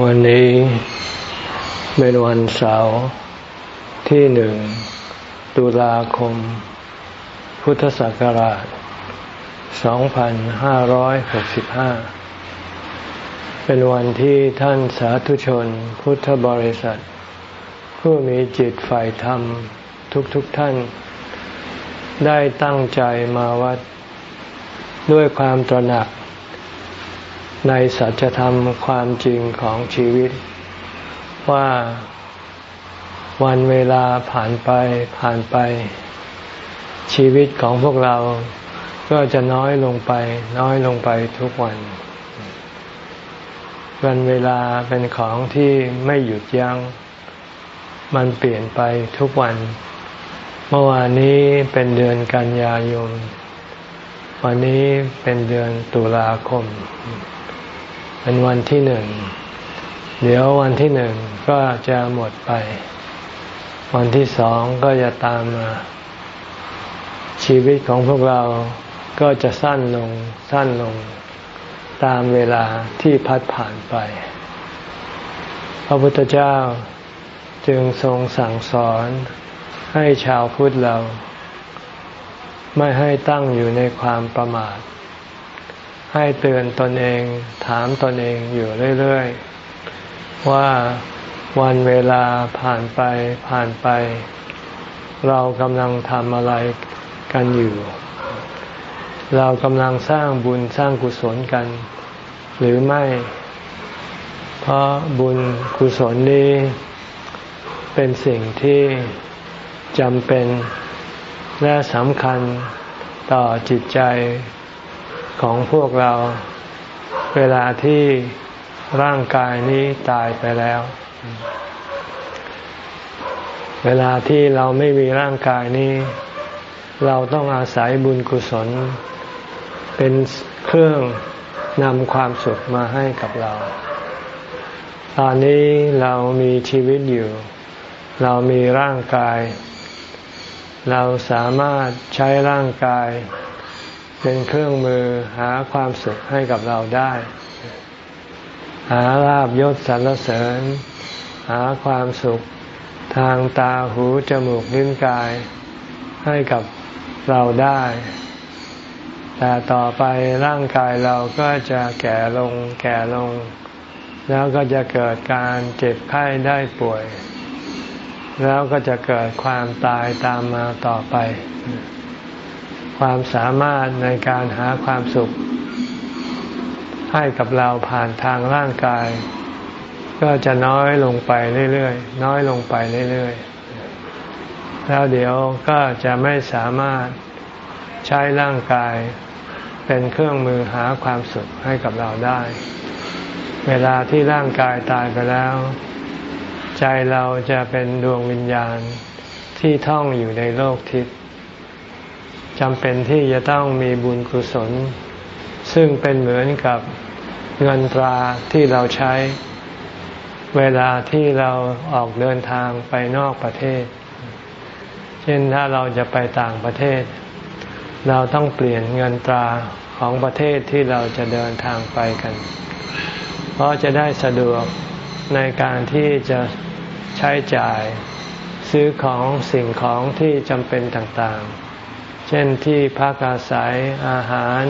วันนี้เป็นวันเสาร์ที่หนึ่งตุลาคม พุทธศักราช 2565 เป็นวันที่ท่านสาธุชนพุทธบริษัท ผู้มีจิตฝ่ายธรรมทุกๆทท่าน ได้ตั้งใจมาวัดด้วยความตระหนัก ในสัจธรรมความจริงของชีวิต ว่าวันเวลาผ่านไปผ่านไป ชีวิตของพวกเราก็จะน้อยลงไป น้อยลงไปทุกวัน วันเวลาเป็นของที่ไม่หยุดยัง้ง มันเปลี่ยนไปทุกวัน เมื่อวานนี้เป็นเดือนกันยายนวันนี้เป็นเดือนตุลาคม เป็นวันที่หนึ่ง เดี๋ยววันที่หนึ่งก็จะหมดไป วันที่สองก็จะตามมา ชีวิตของพวกเราก็จะสั้นลงสั้นลง ตามเวลาที่พัดผ่านไป พระพุทธเจ้าจึงทรงสั่งสอนให้ชาวพุทธเรา ไม่ให้ตั้งอยู่ในความประมาท ให้เตือนตนเองถามตนเองอยู่เรื่อยๆ ว่าวันเวลาผ่านไปผ่านไป เรากำลังทำอะไรกันอยู่ เรากำลังสร้างบุญสร้างกุศลกัน หรือไม่ เพราะบุญกุศลนี้ เป็นสิ่งที่จำเป็นและสำคัญต่อจิตใจ ของพวกเรา เวลาที่ร่างกายนี้ตายไปแล้ว เวลาที่เราไม่มีร่างกายนี้ เราต้องอาศัยบุญกุศล เป็นเครื่องนำความสุขมาให้กับเรา ตอนนี้เรามีชีวิตอยู่ เรามีร่างกาย เราสามารถใช้ร่างกาย เป็นเครื่องมือหาความสุขให้กับเราได้ หาลาบยศสรรเสริญ หาความสุขทางตาหูจมูกลิ้นกายให้กับเราได้ แต่ต่อไปร่างกายเราก็จะแก่ลงแก่ลง แล้วก็จะเกิดการเจ็บไข้ได้ป่วย แล้วก็จะเกิดความตายตามมาต่อไป ความสามารถในการหาความสุข ให้กับเราผ่านทางร่างกาย ก็จะน้อยลงไปเรื่อยๆ น้อยลงไปเรื่อยๆ แล้วเดี๋ยวก็จะไม่สามารถใช้ร่างกายเป็นเครื่องมือหาความสุขให้กับเราได้ เวลาที่ร่างกายตายไปแล้ว ใจเราจะเป็นดวงวิญญาณที่ท่องอยู่ในโลกทิพย์ จำเป็นที่จะต้องมีบุญกุศล ซึ่งเป็นเหมือนกับเงินตราที่เราใช้ เวลาที่เราออกเดินทางไปนอกประเทศ เช่นถ้าเราจะไปต่างประเทศ เราต้องเปลี่ยนเงินตราของประเทศที่เราจะเดินทางไปกัน เพราะจะได้สะดวกในการที่จะใช้จ่ายซื้อของสิ่งของที่จำเป็นต่างๆ ช่นที่พักอาศัยอาหาร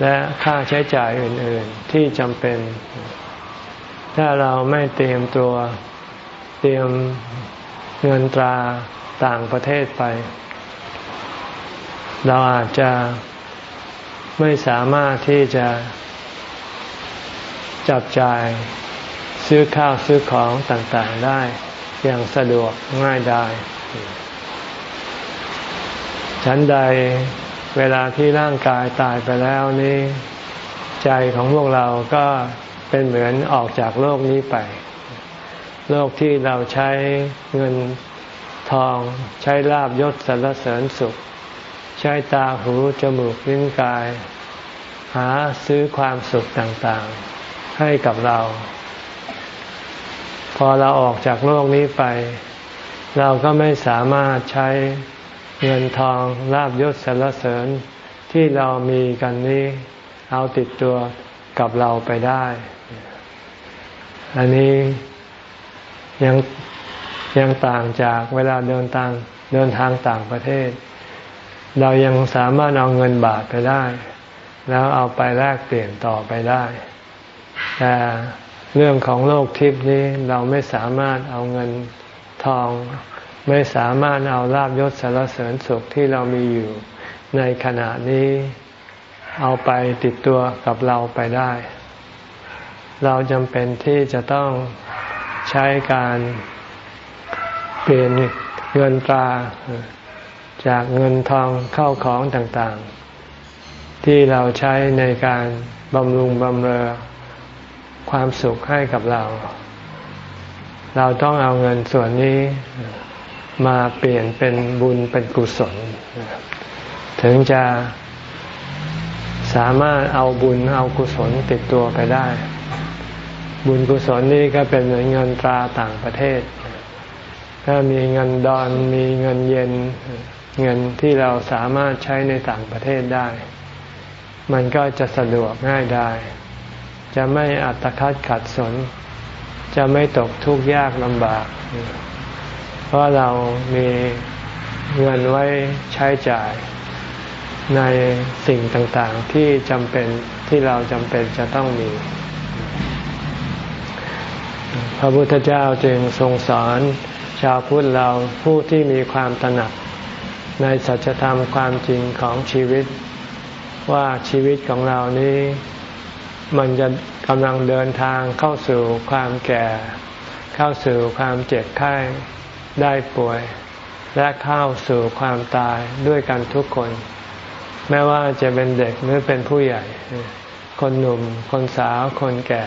และค่าใช้จ่ายอื่น ๆ ที่จำเป็น ถ้าเราไม่เตรียมตัวเตรียมเงินตราต่างประเทศไป เราอาจจะไม่สามารถที่จะจับจ่ายซื้อข้าวซื้อของต่างๆได้อย่างสะดวกง่ายได้ ฉันใดเวลาที่ร่างกายตายไปแล้วนี้ ใจของพวกเราก็เป็นเหมือนออกจากโลกนี้ไป โลกที่เราใช้เงินทองใช้ลาบยศสรรเสริญสุข ใช้ตาหูจมูกลิ้นกาย หาซื้อความสุขต่างๆ ให้กับเรา พอเราออกจากโลกนี้ไป เราก็ไม่สามารถใช้ เงินทองลาบยศสรรเสริญที่เรามีกันนี้เอาติดตัวกับเราไปได้ อันนี้ยังยังต่างจากเวลาเดินทางเดินทางต่างประเทศ เรายังสามารถเอาเงินบาทไปได้ แล้วเอาไปแลกเปลี่ยนต่อไปได้ แต่เรื่องของโลกทิพย์นี้เราไม่สามารถเอาเงินทอง ไม่สามารถเอาลาบยศสารเสริญสุขที่เรามีอยู่ในขณะนี้เอาไปติดตัวกับเราไปได้ เราจำเป็นที่จะต้องใช้การเปลี่ยนเงินตราจากเงินทองเข้าของต่างๆ ที่เราใช้ในการบำรุงบำเรอความสุขให้กับเรา เราต้องเอาเงินส่วนนี้ มาเปลี่ยนเป็นบุญเป็นกุศล ถึงจะสามารถเอาบุญเอากุศลติดตัวไปได้ บุญกุศลนี่ก็เป็นเหมือนเงินตราต่างประเทศ ถ้ามีเงินดอนมีเงินเย็นเงินที่เราสามารถใช้ในต่างประเทศได้ มันก็จะสะดวกง่ายได้ จะไม่อัตคัดขัดสน จะไม่ตกทุกข์ยากลำบาก เพราะเรามีเงินไว้ใช้จ่ายในสิ่งต่างๆที่จำเป็นที่เราจำเป็นจะต้องมี พระพุทธเจ้าจึงทรงสอนชาวพุทธเราผู้ที่มีความตระหนัก ในสัจธรรมความจริงของชีวิต ว่าชีวิตของเรานี้ มันจะกำลังเดินทางเข้าสู่ความแก่ เข้าสู่ความเจ็บไข้ ได้ป่วย และเข้าสู่ความตายด้วยกันทุกคนแม้ว่าจะเป็นเด็กหรือเป็นผู้ใหญ่ คนหนุ่ม คนสาว คนแก่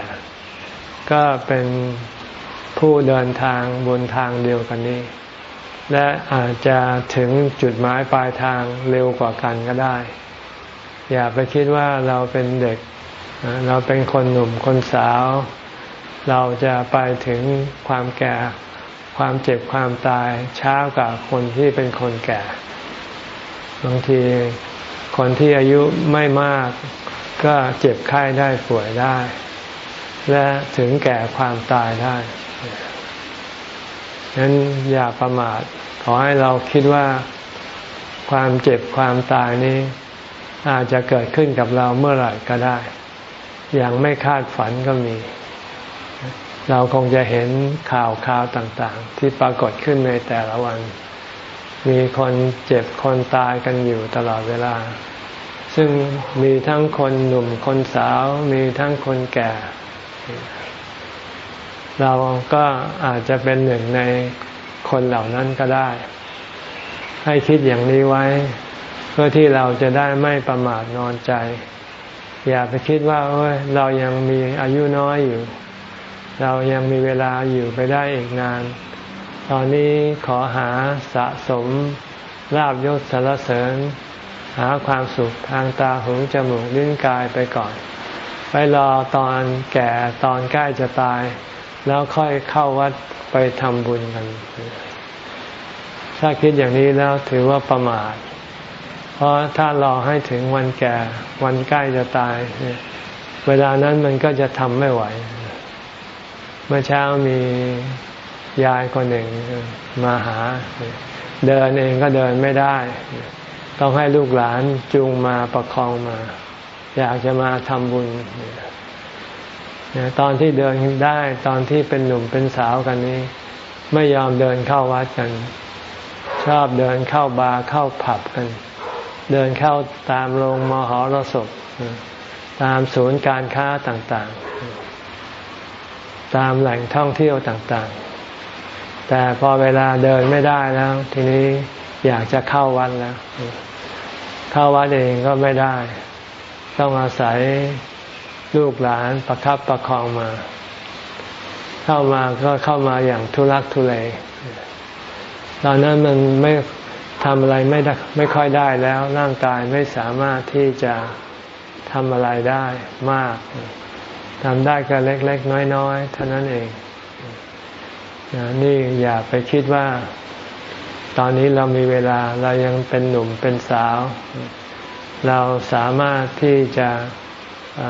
ก็เป็นผู้เดินทางบนทางเดียวกันนี้ และอาจจะถึงจุดหมายปลายทางเร็วกว่ากันก็ได้ อย่าไปคิดว่าเราเป็นเด็ก เราเป็นคนหนุ่มคนสาว เราจะไปถึงความแก่ ความเจ็บความตายช้ากว่าคนที่เป็นคนแก่ บางทีคนที่อายุไม่มากก็เจ็บไข้ได้ป่วยได้ และถึงแก่ความตายได้ฉะนั้นอย่าประมาทขอให้เราคิดว่าความเจ็บความตายนี้ อาจจะเกิดขึ้นกับเราเมื่อไหร่ก็ได้ อย่างไม่คาดฝันก็มี เราคงจะเห็นข่าวข่าวต่างๆ ที่ปรากฏขึ้นในแต่ละวัน มีคนเจ็บคนตายกันอยู่ตลอดเวลา ซึ่งมีทั้งคนหนุ่มคนสาว มีทั้งคนแก่ เราก็อาจจะเป็นหนึ่งในคนเหล่านั้นก็ได้ ให้คิดอย่างนี้ไว้ เพื่อที่เราจะได้ไม่ประมาทนอนใจ อย่าไปคิดว่าเอ้ยเรายังมีอายุน้อยอยู่ เรายังมีเวลาอยู่ไปได้อีกนาน ตอนนี้ขอหาสะสมลาบยศสารเสริญ หาความสุขทางตาหูจมูกลิ้นกายไปก่อน ไปรอตอนแก่ตอนใกล้จะตาย แล้วค่อยเข้าวัดไปทำบุญกัน ถ้าคิดอย่างนี้แล้วถือว่าประมาท เพราะถ้ารอให้ถึงวันแก่วันใกล้จะตาย เวลานั้นมันก็จะทำไม่ไหว เมื่อเช้ามียายคนหนึ่งมาหา เดินเองก็เดินไม่ได้ ต้องให้ลูกหลานจูงมาประคองมา อยากจะมาทำบุญตอนที่เดินได้ตอนที่เป็นหนุ่มเป็นสาวกันนี้ ไม่ยอมเดินเข้าวัดกัน ชอบเดินเข้าบาร์เข้าผับกัน เดินเข้าตามโรงมหรสพตามศูนย์การค้าต่างๆ ตามแหล่งท่องเที่ยวต่างๆ แต่พอเวลาเดินไม่ได้แล้ว ทีนี้อยากจะเข้าวัดแล้ว เข้าวัดเองก็ไม่ได้ ต้องอาศัยลูกหลานประคับประคองมา เข้ามาก็เข้ามาอย่างทุลักทุเลตอนนั้นมันไม่ทำอะไรไม่ได้ไม่ค่อยได้แล้วร่างกายไม่สามารถที่จะทำอะไรได้มาก ทำได้ก็เล็ก ๆ น้อย ๆ เท่านั้นเองนี่อย่าไปคิดว่า ตอนนี้เรามีเวลาเรายังเป็นหนุ่มเป็นสาว เราสามารถที่จะอ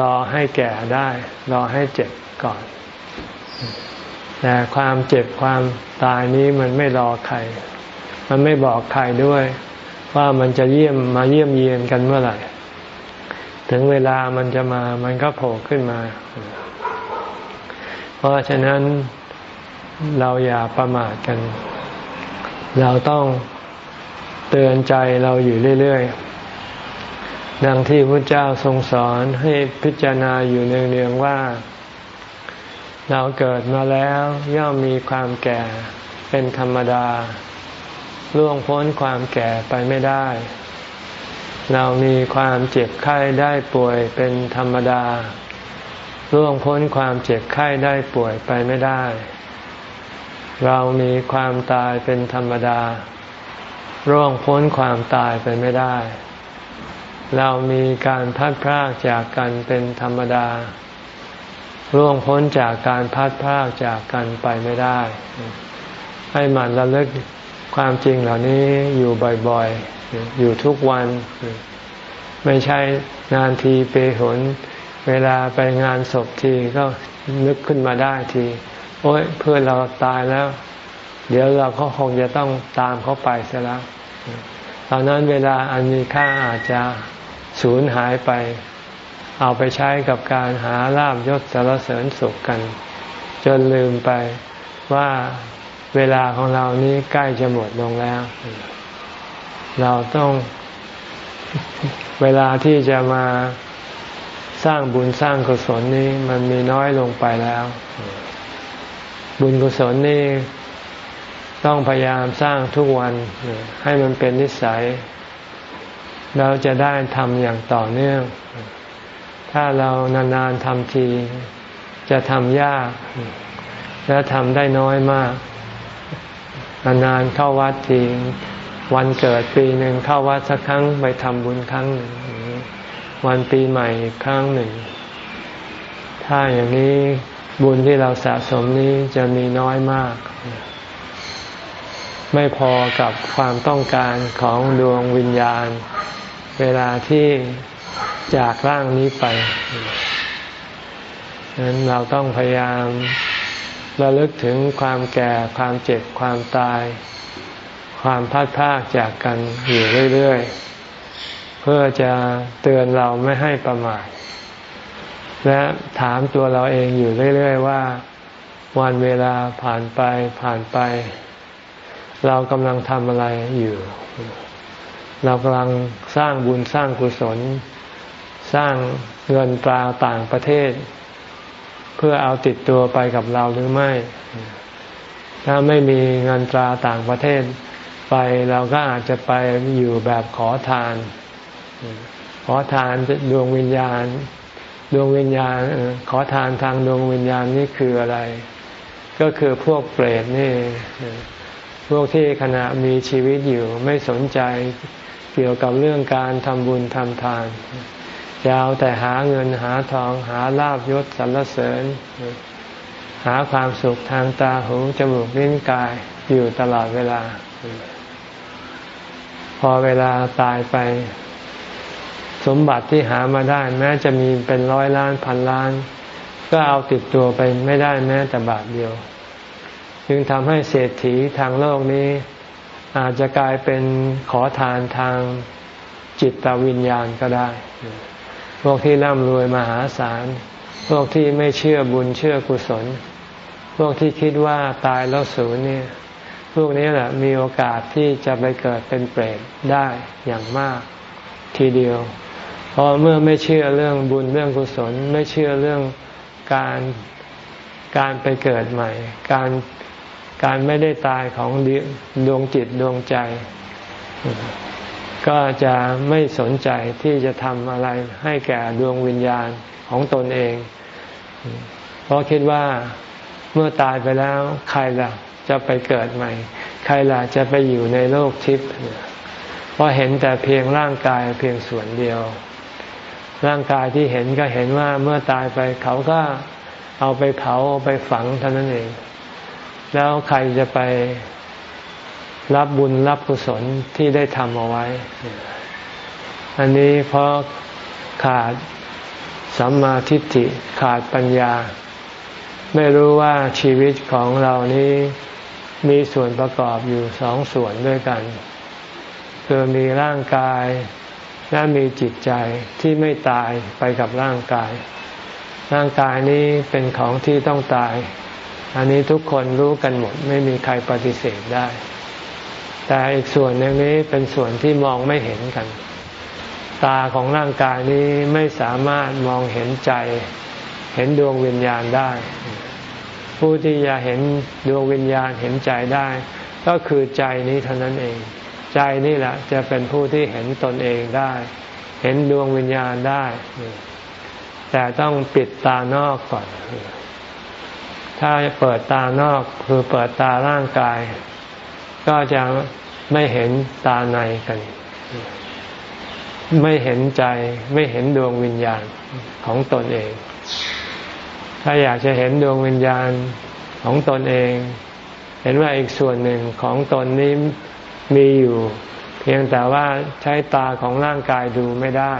รอให้แก่ได้ รอให้เจ็บก่อน แต่ความเจ็บความตายนี้มันไม่รอใคร มันไม่บอกใครด้วย ว่ามันจะเยี่ยมมาเยี่ยมเยียนกันเมื่อไหร่ ถึงเวลามันจะมามันก็โผล่ขึ้นมา เพราะฉะนั้นเราอย่าประมาทกัน เราต้องเตือนใจเราอยู่เรื่อยๆ ดังที่พระเจ้าทรงสอนให้พิจารณาอยู่เนืองๆว่า เราเกิดมาแล้วย่อมมีความแก่เป็นธรรมดาล่วงพ้นความแก่ไปไม่ได้ เรามีความเจ็บไข้ได้ป่วยเป็นธรรมดาล่วงพ้นความเจ็บไข้ได้ป่วยไปไม่ได้ เรามีความตายเป็นธรรมดาร่วงพ้นความตายไปไม่ได้ เรามีการพัดพรากจากกันเป็นธรรมดาร่วงพ้นจากการพัดพรากจากกันไปไม่ได้ ให้มันระลึกความจริงเหล่านี้อยู่บ่อยๆ อยู่ทุกวัน ไม่ใช่นานทีเปหน เวลาไปงานศพทีก็นึกขึ้นมาได้ที โอ้ยเพื่อนเราตายแล้ว เดี๋ยวเราก็คงจะต้องตามเขาไปเสียแล้วตอนนั้นเวลาอันมีค่าอาจจะสูญหายไป เอาไปใช้กับการหาลาบยศสารเสริญสุขกัน จนลืมไปว่าเวลาของเรานี้ใกล้จะหมดลงแล้ว เราต้องเวลาที่จะมาสร้างบุญสร้างกุศลนี้มันมีน้อยลงไปแล้ว บุญกุศลนี่ต้องพยายามสร้างทุกวันให้มันเป็นนิสัย เราจะได้ทำอย่างต่อเนื่อง ถ้าเรานานๆทำที จะทำยาก และทำได้น้อยมากนานๆเข้าวัดที วันเกิดปีหนึ่งเข้าวัดสักครั้งไปทำบุญครั้งหนึ่งวันปีใหม่ครั้งหนึ่ง ถ้าอย่างนี้บุญที่เราสะสมนี้จะมีน้อยมาก ไม่พอกับความต้องการของดวงวิญญาณ เวลาที่จากร่างนี้ไปนั้นเราต้องพยายามระลึกถึงความแก่ความเจ็บความตาย ความพัดพากจากกันอยู่เรื่อยๆ เพื่อจะเตือนเราไม่ให้ประมาทและถามตัวเราเองอยู่เรื่อย ๆ ว่า วันเวลาผ่านไปผ่านไป เรากำลังทำอะไรอยู่ เรากำลังสร้างบุญสร้างกุศล สร้างเงินตราต่างประเทศ เพื่อเอาติดตัวไปกับเราหรือไม่ ถ้าไม่มีเงินตราต่างประเทศ ไปเราก็อาจจะไปอยู่แบบขอทาน ขอทานดวงวิญญาณ ดวงวิญญาณ ขอทานทางดวงวิญญาณนี่คืออะไร ก็คือพวกเปรตนี่ พวกที่ขณะมีชีวิตอยู่ไม่สนใจเกี่ยวกับเรื่องการทำบุญทำทานจะเอาแต่หาเงินหาทองหาลาบยศสรรเสริญ หาความสุขทางตาหูจมูกลิ้นกายอยู่ตลอดเวลา พอเวลาตายไป สมบัติที่หามาได้ แม้จะมีเป็นร้อยล้านพันล้าน ก็เอาติดตัวไปไม่ได้แม้แต่บาทเดียว จึงทำให้เศรษฐีทางโลกนี้ อาจจะกลายเป็นขอทานทางจิตวิญญาณก็ได้ พวกที่ร่ำรวยมหาศาล พวกที่ไม่เชื่อบุญเชื่อกุศล พวกที่คิดว่าตายแล้วสูญเนี่ย พวกนี้แหละมีโอกาสที่จะไปเกิดเป็นเปรตได้อย่างมากทีเดียว เพราะเมื่อไม่เชื่อเรื่องบุญเรื่องกุศล ไม่เชื่อเรื่องการการไปเกิดใหม่ การการไม่ได้ตายของดวงจิตดวงใจ ก็จะไม่สนใจที่จะทำอะไรให้แก่ดวงวิญญาณของตนเอง เพราะคิดว่าเมื่อตายไปแล้วใครล่ะ จะไปเกิดใหม่ ใครล่ะจะไปอยู่ในโลกทิพย์เพราะเห็นแต่เพียงร่างกายเพียงส่วนเดียว ร่างกายที่เห็นก็เห็นว่าเมื่อตายไปเขาก็เอาไปเผาเอาไปฝังเท่านั้นเอง แล้วใครจะไปรับบุญรับกุศลที่ได้ทำเอาไว้ อันนี้เพราะขาดสัมมาทิฏฐิขาดปัญญา ไม่รู้ว่าชีวิตของเรานี้ มีส่วนประกอบอยู่สองส่วนด้วยกัน คือมีร่างกายและมีจิตใจที่ไม่ตายไปกับร่างกาย ร่างกายนี้เป็นของที่ต้องตาย อันนี้ทุกคนรู้กันหมดไม่มีใครปฏิเสธได้ แต่อีกส่วนหนึ่งนี้เป็นส่วนที่มองไม่เห็นกัน ตาของร่างกายนี้ไม่สามารถมองเห็นใจ เห็นดวงวิญญาณได้ ผู้ที่จะเห็นดวงวิญญาณเห็นใจได้ ก็คือใจนี้เท่านั้นเอง ใจนี่แหละจะเป็นผู้ที่เห็นตนเองได้ เห็นดวงวิญญาณได้ แต่ต้องปิดตานอกก่อน ถ้าเปิดตานอกคือเปิดตาร่างกาย ก็จะไม่เห็นตาในกัน ไม่เห็นใจไม่เห็นดวงวิญญาณของตนเอง ถ้าอยากจะเห็นดวงวิญญาณของตนเอง เห็นว่าอีกส่วนหนึ่งของตนนี้มีอยู่ เพียงแต่ว่าใช้ตาของร่างกายดูไม่ได้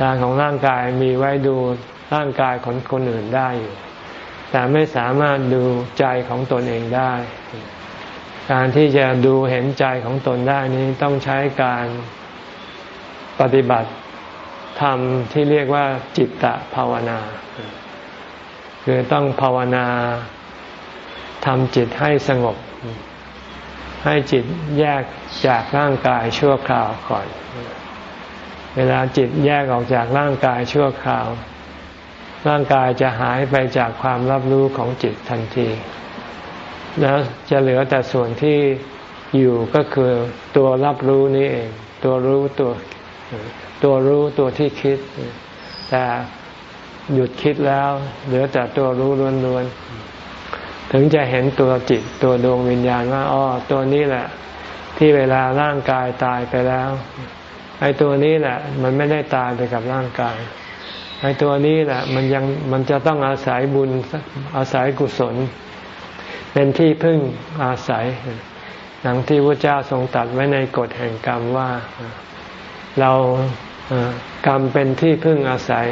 ตาของร่างกายมีไว้ดูร่างกายของคนอื่นได้อยู่แต่ไม่สามารถดูใจของตนเองได้ การที่จะดูเห็นใจของตนได้นี้ต้องใช้การปฏิบัติธรรมที่เรียกว่าจิตตภาวนา คือต้องภาวนาทำจิตให้สงบ ให้จิตแยกจากร่างกายชั่วคราวก่อน เวลาจิตแยกออกจากร่างกายชั่วคราว ร่างกายจะหายไปจากความรับรู้ของจิตทันที แล้วจะเหลือแต่ส่วนที่อยู่ก็คือตัวรับรู้นี่เอง ตัวรู้ตัวตัวรู้ตัวที่คิด แต่ หยุดคิดแล้ว เหลือแต่ตัวรู้ล้วนๆถึงจะเห็นตัวจิตตัวดวงวิญญาณว่าอ๋อตัวนี้แหละ ที่เวลาร่างกายตายไปแล้วไอ้ตัวนี้แหละ มันไม่ได้ตายไปกับร่างกายไอ้ตัวนี้แหละ มันยังมันจะต้องอาศัยบุญอาศัยกุศล เป็นที่พึ่งอาศัยดังที่พระเจ้าทรงตัดไว้ในกฎแห่งกรรมว่าเรากรรมเป็นที่พึ่งอาศัย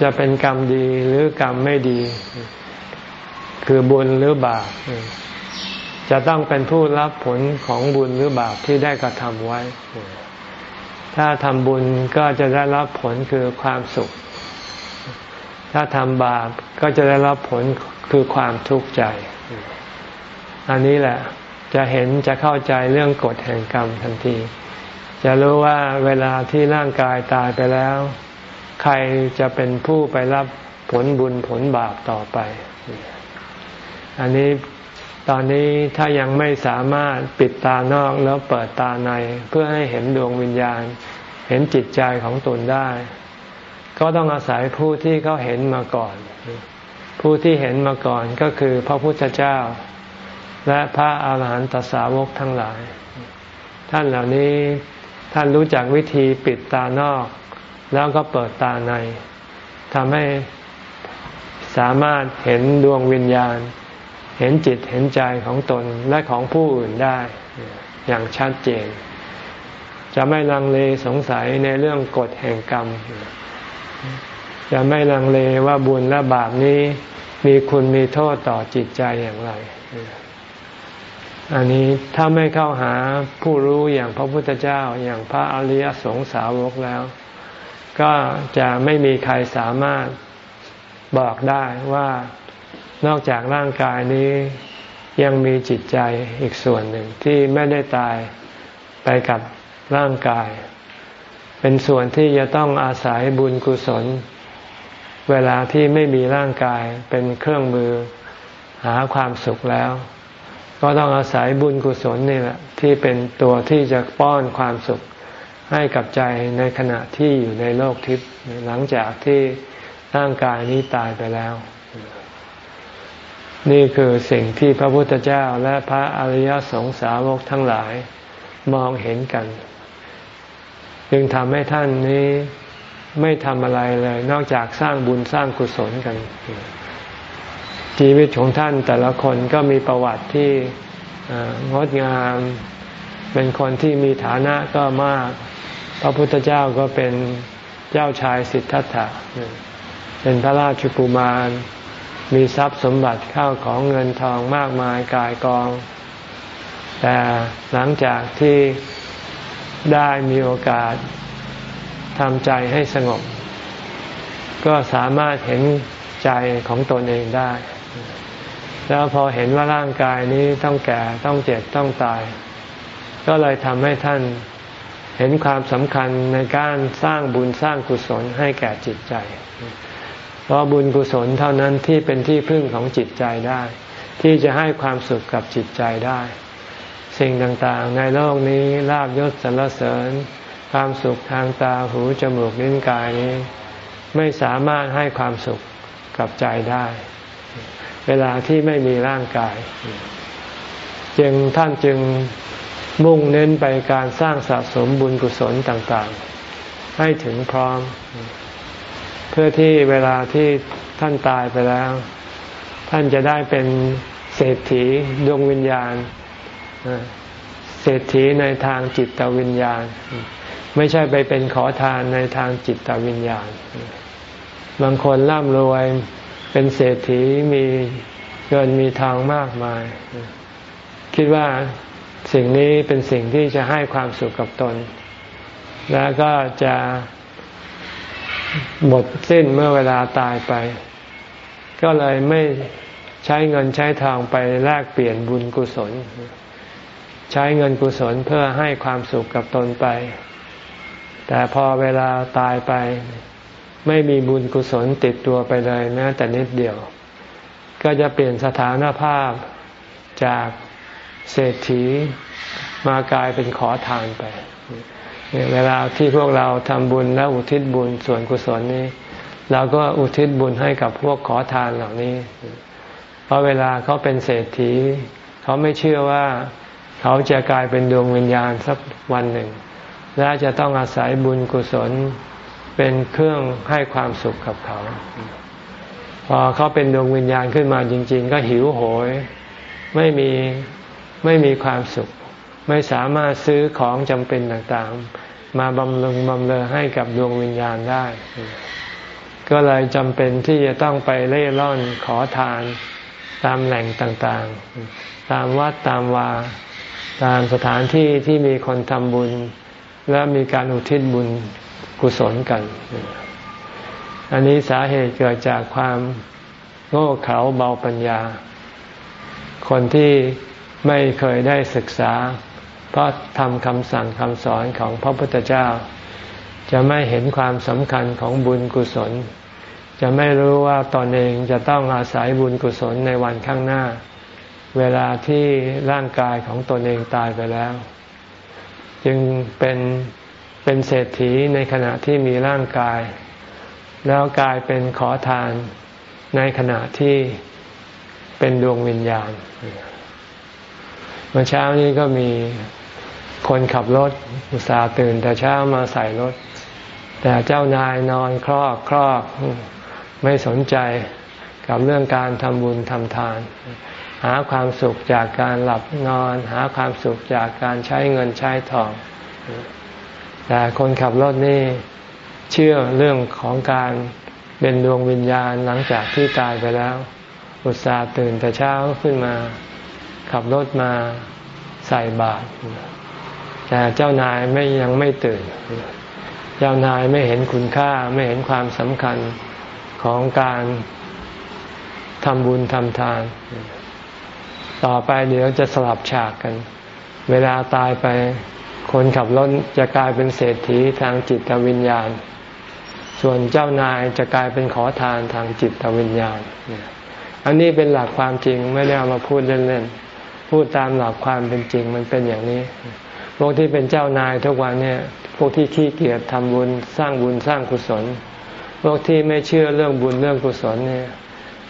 จะเป็นกรรมดีหรือกรรมไม่ดี คือบุญหรือบาปจะต้องเป็นผู้รับผลของบุญหรือบาปที่ได้กระทำไว้ ถ้าทำบุญก็จะได้รับผลคือความสุข ถ้าทำบาปก็จะได้รับผลคือความทุกข์ใจ อันนี้แหละจะเห็นจะเข้าใจเรื่องกฎแห่งกรรมทันที จะรู้ว่าเวลาที่ร่างกายตายไปแล้ว ใครจะเป็นผู้ไปรับผลบุญผลบาปต่อไป อันนี้ตอนนี้ถ้ายังไม่สามารถปิดตานอกแล้วเปิดตาใน เพื่อให้เห็นดวงวิญญาณ เห็นจิตใจของตนได้ ก็ต้องอาศัยผู้ที่เขาเห็นมาก่อน ผู้ที่เห็นมาก่อนก็คือพระพุทธเจ้า และพระอาหารหันตสาวกทั้งหลาย ท่านเหล่านี้ท่านรู้จักวิธีปิดตานอก แล้วก็เปิดตาในทำให้สามารถเห็นดวงวิญญาณ เห็นจิตเห็นใจของตนและของผู้อื่นได้อย่างชัดเจน จะไม่ลังเลสงสัยในเรื่องกฎแห่งกรรม จะไม่ลังเลว่าบุญและบาปนี้มีคุณมีโทษต่อจิตใจอย่างไร อันนี้ถ้าไม่เข้าหาผู้รู้อย่างพระพุทธเจ้าอย่างพระอริยสงสาวกแล้ว ก็จะไม่มีใครสามารถบอกได้ว่านอกจากร่างกายนี้ยังมีจิตใจอีกส่วนหนึ่งที่ไม่ได้ตายไปกับร่างกาย เป็นส่วนที่จะต้องอาศัยบุญกุศล เวลาที่ไม่มีร่างกายเป็นเครื่องมือหาความสุขแล้ว ก็ต้องอาศัยบุญกุศลนี่แหละที่เป็นตัวที่จะป้อนความสุข ให้กับใจในขณะที่อยู่ในโลกทิพย์หลังจากที่ร่างกายนี้ตายไปแล้ว นี่คือสิ่งที่พระพุทธเจ้าและพระอริยสงสาวกทั้งหลายมองเห็นกัน จึงทำให้ท่านนี้ไม่ทำอะไรเลย นอกจากสร้างบุญสร้างกุศลกัน ชีวิตของท่านแต่ละคนก็มีประวัติที่งดงาม เป็นคนที่มีฐานะก็มาก พระพุทธเจ้าก็เป็นเจ้าชายสิทธัตถะเป็นพระราชกุมาร มีทรัพย์สมบัติเข้าของเงินทองมากมายกายกอง แต่หลังจากที่ได้มีโอกาสทำใจให้สงบ ก็สามารถเห็นใจของตนเองได้ แล้วพอเห็นว่าร่างกายนี้ต้องแก่ต้องเจ็บต้องตาย ก็เลยทำให้ท่าน เห็นความสำคัญในการสร้างบุญสร้างกุศลให้แก่จิตใจ เพราะบุญกุศลเท่านั้นที่เป็นที่พึ่งของจิตใจได้ ที่จะให้ความสุขกับจิตใจได้ สิ่งต่างๆ ในโลกนี้ลาบยศสรรเสริญ ความสุขทางตาหูจมูกลิ้นกายนี้ ไม่สามารถให้ความสุขกับใจได้ เวลาที่ไม่มีร่างกาย จึงท่านจึง มุ่งเน้นไปการสร้างสะสมบุญกุศลต่างๆ ให้ถึงพร้อม เพื่อที่เวลาที่ท่านตายไปแล้ว ท่านจะได้เป็นเศรษฐีดวงวิญญาณเศรษฐีในทางจิตวิญญาณ ไม่ใช่ไปเป็นขอทานในทางจิตวิญญาณ บางคนร่ำรวยเป็นเศรษฐีมีเงินมีทองมากมาย คิดว่า สิ่งนี้เป็นสิ่งที่จะให้ความสุขกับตน แล้วก็จะหมดสิ้นเมื่อเวลาตายไป ก็เลยไม่ใช้เงินใช้ทองไปแลกเปลี่ยนบุญกุศล ใช้เงินกุศลเพื่อให้ความสุขกับตนไป แต่พอเวลาตายไป ไม่มีบุญกุศลติดตัวไปเลยแม้แต่นิดเดียว ก็จะเปลี่ยนสถานภาพจาก เศรษฐีมากลายเป็นขอทานไป เวลาที่พวกเราทำบุญและอุทิศบุญส่วนกุศลนี้เราก็อุทิศบุญให้กับพวกขอทานเหล่านี้ เพราะเวลาเขาเป็นเศรษฐี เขาไม่เชื่อว่าเขาจะกลายเป็นดวงวิญญาณสักวันหนึ่ง และจะต้องอาศัยบุญกุศลเป็นเครื่องให้ความสุขกับเขา พอเขาเป็นดวงวิญญาณขึ้นมาจริง ๆ ก็หิวโหย ไม่มี ไม่มีความสุข ไม่สามารถซื้อของจำเป็นต่างๆ มาบำรุงบำเรอให้กับดวงวิญญาณได้ ก็เลยจำเป็นที่จะต้องไปเล่ร่อนขอทานตามแหล่งต่างๆ ตามวัดตามวา ตามสถานที่ที่มีคนทำบุญ และมีการอุทิศบุญกุศลกัน อันนี้สาเหตุเกิดจากความโง่เขลาเบาปัญญา คนที่ ไม่เคยได้ศึกษา เพราะทำคำสั่งคำสอนของพระพุทธเจ้า จะไม่เห็นความสำคัญของบุญกุศล จะไม่รู้ว่าตนเองจะต้องอาศัยบุญกุศลในวันข้างหน้า เวลาที่ร่างกายของตนเองตายไปแล้ว จึงเป็นเป็นเศรษฐีในขณะที่มีร่างกาย แล้วกลายเป็นขอทานในขณะที่เป็นดวงวิญญาณ เมื่อเช้านี้ก็มีคนขับรถอุตส่าห์ตื่น แต่เช้ามาใส่รถ แต่เจ้านายนอนคลอกคลอกไม่สนใจกับเรื่องการทำบุญทำทาน หาความสุขจากการหลับนอน หาความสุขจากการใช้เงินใช้ทอง แต่คนขับรถนี่เชื่อเรื่องของการเป็นดวงวิญญาณหลังจากที่ตายไปแล้ว อุตส่าห์ตื่นแต่เช้าขึ้นมา ขับรถมาใส่บาตรแต่เจ้านายไม่ยังไม่ตื่น เจ้านายไม่เห็นคุณค่าไม่เห็นความสำคัญของการทำบุญทำทาน ต่อไปเดี๋ยวจะสลับฉากกัน เวลาตายไปคนขับรถจะกลายเป็นเศรษฐีทางจิตวิญญาณ ส่วนเจ้านายจะกลายเป็นขอทานทางจิตวิญญาณ อันนี้เป็นหลักความจริงไม่ได้เอามาพูดเล่นๆ พูดตามหลักความเป็นจริงมันเป็นอย่างนี้ พวกที่เป็นเจ้านายทุกวันเนี่ย พวกที่ขี้เกียจทำบุญสร้างบุญสร้างกุศล พวกที่ไม่เชื่อเรื่องบุญเรื่องกุศลเนี่ย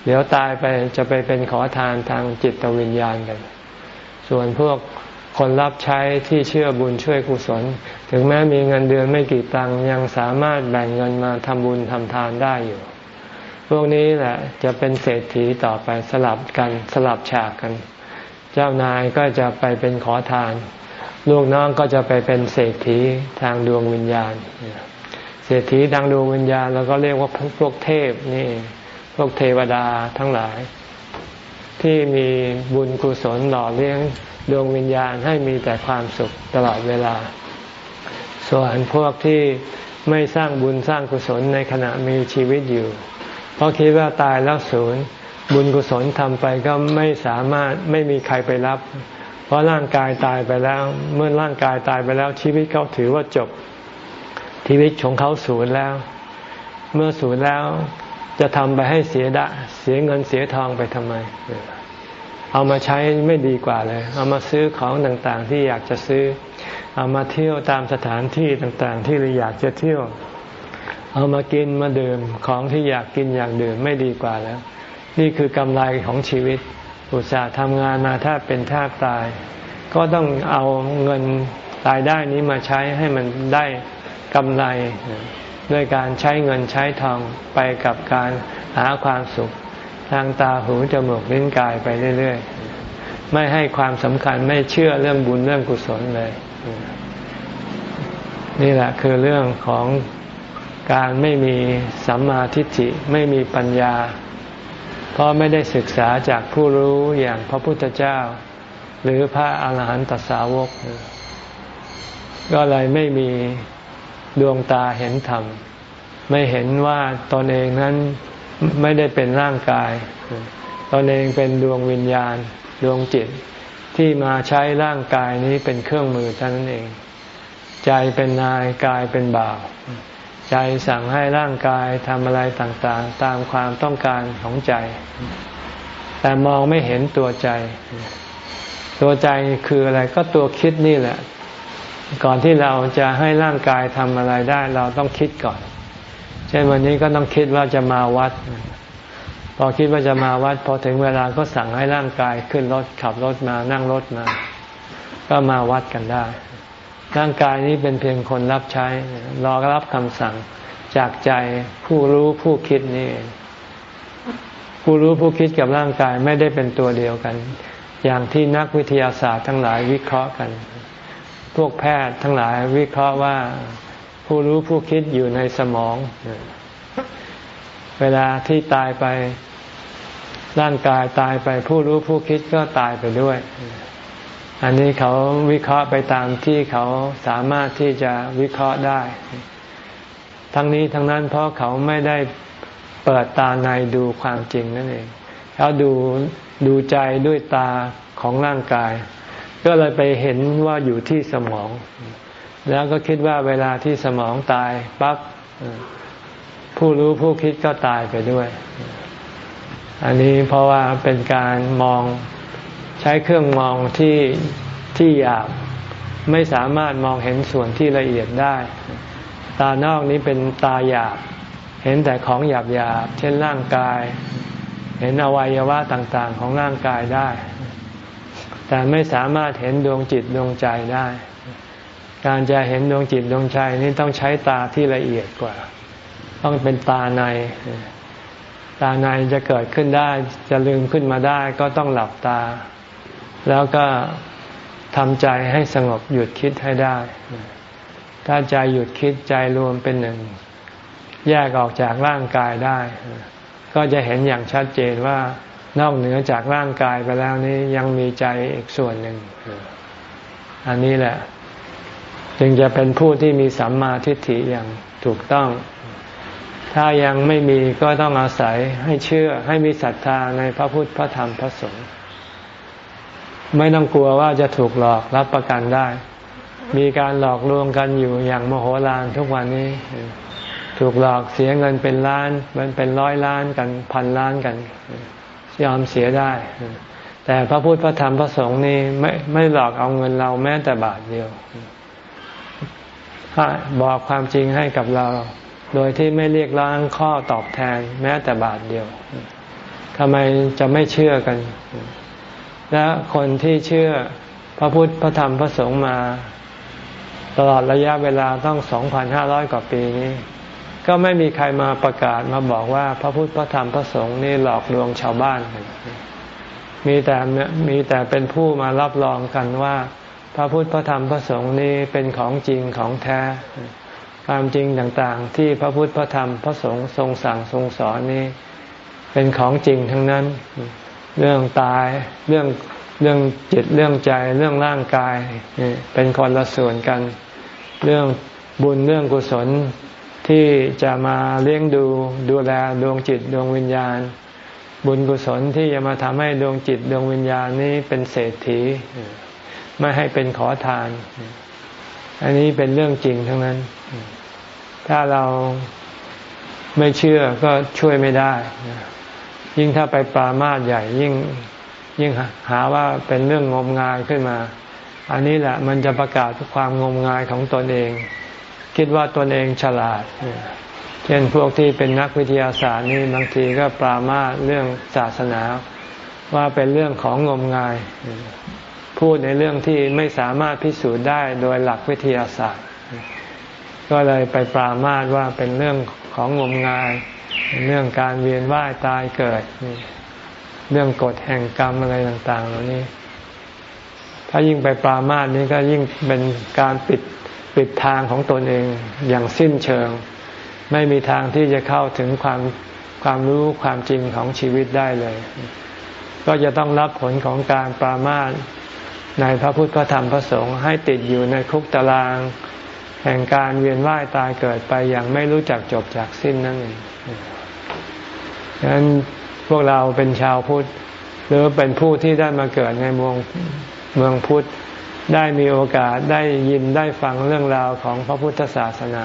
เดี๋ยวตายไปจะไปเป็นขอทานทางจิตวิญญาณกัน ส่วนพวกคนรับใช้ที่เชื่อบุญช่วยกุศล ถึงแม้มีเงินเดือนไม่กี่ตังยังสามารถแบ่งเงินมาทำบุญทำทานได้อยู่ พวกนี้แหละจะเป็นเศรษฐีต่อไปสลับกันสลับฉากกัน เจ้านายก็จะไปเป็นขอทาน ลูกน้องก็จะไปเป็นเศรษฐีทางดวงวิญญาณ เศรษฐีทางดวงวิญญาณเราก็เรียกว่าพวกเทพนี่พวกเทวดาทั้งหลาย ที่มีบุญกุศลหล่อเลี้ยงดวงวิญญาณให้มีแต่ความสุขตลอดเวลา ส่วนพวกที่ไม่สร้างบุญสร้างกุศลในขณะมีชีวิตอยู่ เพราะคิดว่าตายแล้วศูนย์ บุญกุศลทำไปก็ไม่สามารถไม่มีใครไปรับ เพราะร่างกายตายไปแล้ว เมื่อร่างกายตายไปแล้ว ชีวิตเขาถือว่าจบ ชีวิตของเขาศูนย์แล้ว เมื่อศูนย์แล้วจะทำไปให้เสียดะเสียเงินเสียทองไปทำไม เอามาใช้ไม่ดีกว่าเลย เอามาซื้อของต่างๆ ที่อยากจะซื้อ เอามาเที่ยวตามสถานที่ต่างๆ ที่เราอยากจะเที่ยว เอามากินมาดื่มของที่อยากกินอยากดื่มไม่ดีกว่าแล้ว นี่คือกำไรของชีวิต อุตส่าห์ทำงานมาถ้าเป็นท่าตาย ก็ต้องเอาเงินรายได้นี้มาใช้ให้มันได้กำไร ด้วยการใช้เงินใช้ทองไปกับการหาความสุข ทางตาหูจมูกลิ้นกายไปเรื่อยๆ ไม่ให้ความสำคัญไม่เชื่อเรื่องบุญเรื่องกุศลเลย นี่แหละคือเรื่องของการไม่มีสัมมาทิฏฐิไม่มีปัญญา ราะไม่ได้ศึกษาจากผู้รู้อย่างพระพุทธเจ้า หรือพระอาหารหันตสาวก ก็เลยไม่มีดวงตาเห็นธรรม ไม่เห็นว่าตนเองนั้นไม่ได้เป็นร่างกาย ตนเองเป็นดวงวิญญาณดวงจิตที่มาใช้ร่างกายนี้เป็นเครื่องมือเท่านั้นเอง ใจเป็นนายกายเป็นบ่าว ใจสั่งให้ร่างกายทำอะไรต่างๆ ตามความต้องการของใจ แต่มองไม่เห็นตัวใจ ตัวใจคืออะไรก็ตัวคิดนี่แหละ ก่อนที่เราจะให้ร่างกายทำอะไรได้ เราต้องคิดก่อน เช่นวันนี้ก็ต้องคิดว่าจะมาวัด พอคิดว่าจะมาวัด พอถึงเวลาก็สั่งให้ร่างกายขึ้นรถขับรถมานั่งรถมา ก็มาวัดกันได้ ร่างกายนี้เป็นเพียงคนรับใช้ รอรับคำสั่งจากใจผู้รู้ผู้คิดนี่ผู้รู้ผู้คิดกับร่างกายไม่ได้เป็นตัวเดียวกัน อย่างที่นักวิทยาศาสตร์ทั้งหลายวิเคราะห์กัน พวกแพทย์ทั้งหลายวิเคราะห์ว่า ผู้รู้ผู้คิดอยู่ในสมอง เวลาที่ตายไปร่างกายตายไปผู้รู้ผู้คิดก็ตายไปด้วย อันนี้เขาวิเคราะห์ไปตามที่เขาสามารถที่จะวิเคราะห์ได้ ทั้งนี้ทั้งนั้นเพราะเขาไม่ได้เปิดตาในดูความจริงนั่นเองเขาดูดูใจด้วยตาของร่างกาย ก็เลยไปเห็นว่าอยู่ที่สมอง แล้วก็คิดว่าเวลาที่สมองตายปั๊บผู้รู้ผู้คิดก็ตายไปด้วย อันนี้เพราะว่าเป็นการมอง ใช้เครื่องมองที่ที่หยาบไม่สามารถมองเห็นส่วนที่ละเอียดได้ ตานอกนี้เป็นตาหยาบ เห็นแต่ของหยาบหยาบเช่นร่างกาย เห็นอวัยวะต่างๆ ของร่างกายได้ แต่ไม่สามารถเห็นดวงจิตดวงใจได้ การจะเห็นดวงจิตดวงใจนี่ต้องใช้ตาที่ละเอียดกว่า ต้องเป็นตาใน ตาในจะเกิดขึ้นได้ จะลืมขึ้นมาได้ก็ต้องหลับตา แล้วก็ทำใจให้สงบหยุดคิดให้ได้ ถ้าใจหยุดคิดใจรวมเป็นหนึ่ง แยกออกจากร่างกายได้ ก็จะเห็นอย่างชัดเจนว่านอกเหนือจากร่างกายไปแล้วนี้ยังมีใจอีกส่วนหนึ่ง อันนี้แหละ จึงจะเป็นผู้ที่มีสัมมาทิฏฐิอย่างถูกต้อง ถ้ายังไม่มีก็ต้องอาศัยให้เชื่อให้มีศรัทธาในพระพุทธพระธรรมพระสงฆ์ ไม่ต้องกลัวว่าจะถูกหลอกรับประกันได้ มีการหลอกลวงกันอยู่อย่างมโหฬารทุกวันนี้ ถูกหลอกเสียเงินเป็นล้านมันเป็นร้อยล้านกันพันล้านกัน ยอมเสียได้ แต่พระพุทธพระธรรมพระสงฆ์นี่ไม่ไม่หลอกเอาเงินเราแม้แต่บาทเดียวบอกความจริงให้กับเรา โดยที่ไม่เรียกร้องข้อตอบแทนแม้แต่บาทเดียวทำไมจะไม่เชื่อกัน และคนที่เชื่อพระพุทธพระธรรมพระสงฆ์มา ตลอดระยะเวลาต้องสองพันห้าร้อยกว่าปีนี้ ก็ไม่มีใครมาประกาศมาบอกว่าพระพุทธพระธรรมพระสงฆ์นี่หลอกลวงชาวบ้านมีแต่มีแต่เป็นผู้มารับรองกันว่า พระพุทธพระธรรมพระสงฆ์นี่เป็นของจริงของแท้ ความจริงต่างๆ ที่พระพุทธพระธรรมพระสงฆ์ทรงสั่งทรงสอนนี้ เป็นของจริงทั้งนั้น เรื่องตาย เรื่องเรื่องจิตเรื่องใจเรื่องร่างกายเป็นคนละส่วนกัน เรื่องบุญเรื่องกุศลที่จะมาเลี้ยงดูดูแลดวงจิตดวงวิญญาณ บุญกุศลที่จะมาทำให้ดวงจิตดวงวิญญาณนี้เป็นเศรษฐี ไม่ให้เป็นขอทาน อันนี้เป็นเรื่องจริงทั้งนั้น ถ้าเราไม่เชื่อก็ช่วยไม่ได้ ยิ่งถ้าไปปรามาสใหญ่ยิ่งยิ่งหาว่าเป็นเรื่องงมงายขึ้นมา อันนี้แหละมันจะประกาศความงมงายของตนเอง คิดว่าตนเองฉลาด เช่นพวกที่เป็นนักวิทยาศาสตร์นี่บางทีก็ปรามาสเรื่องศาสนาว่าเป็นเรื่องของงมงาย พูดในเรื่องที่ไม่สามารถพิสูจน์ได้โดยหลักวิทยาศาสตร์ ก็เลยไปปรามาสว่าเป็นเรื่องของงมงาย เรื่องการเวียนว่ายตายเกิด เรื่องกฎแห่งกรรมอะไรต่าง ๆ เหล่านี้ ถ้ายิ่งไปปรามาสนี้ก็ยิ่งเป็นการปิดปิดทางของตนเองอย่างสิ้นเชิง ไม่มีทางที่จะเข้าถึงความความรู้ความจริงของชีวิตได้เลย ก็จะต้องรับผลของการปรามาสในพระพุทธพระธรรมพระสงฆ์ให้ติดอยู่ในคุกตาราง แห่งการเวียนว่ายตายเกิดไปอย่างไม่รู้จักจบจากสิ้นนั่นเอง ดังนั้นพวกเราเป็นชาวพุทธหรือเป็นผู้ที่ได้มาเกิดในเมืองเมืองพุทธได้มีโอกาสได้ยินได้ฟังเรื่องราวของพระพุทธศาสนา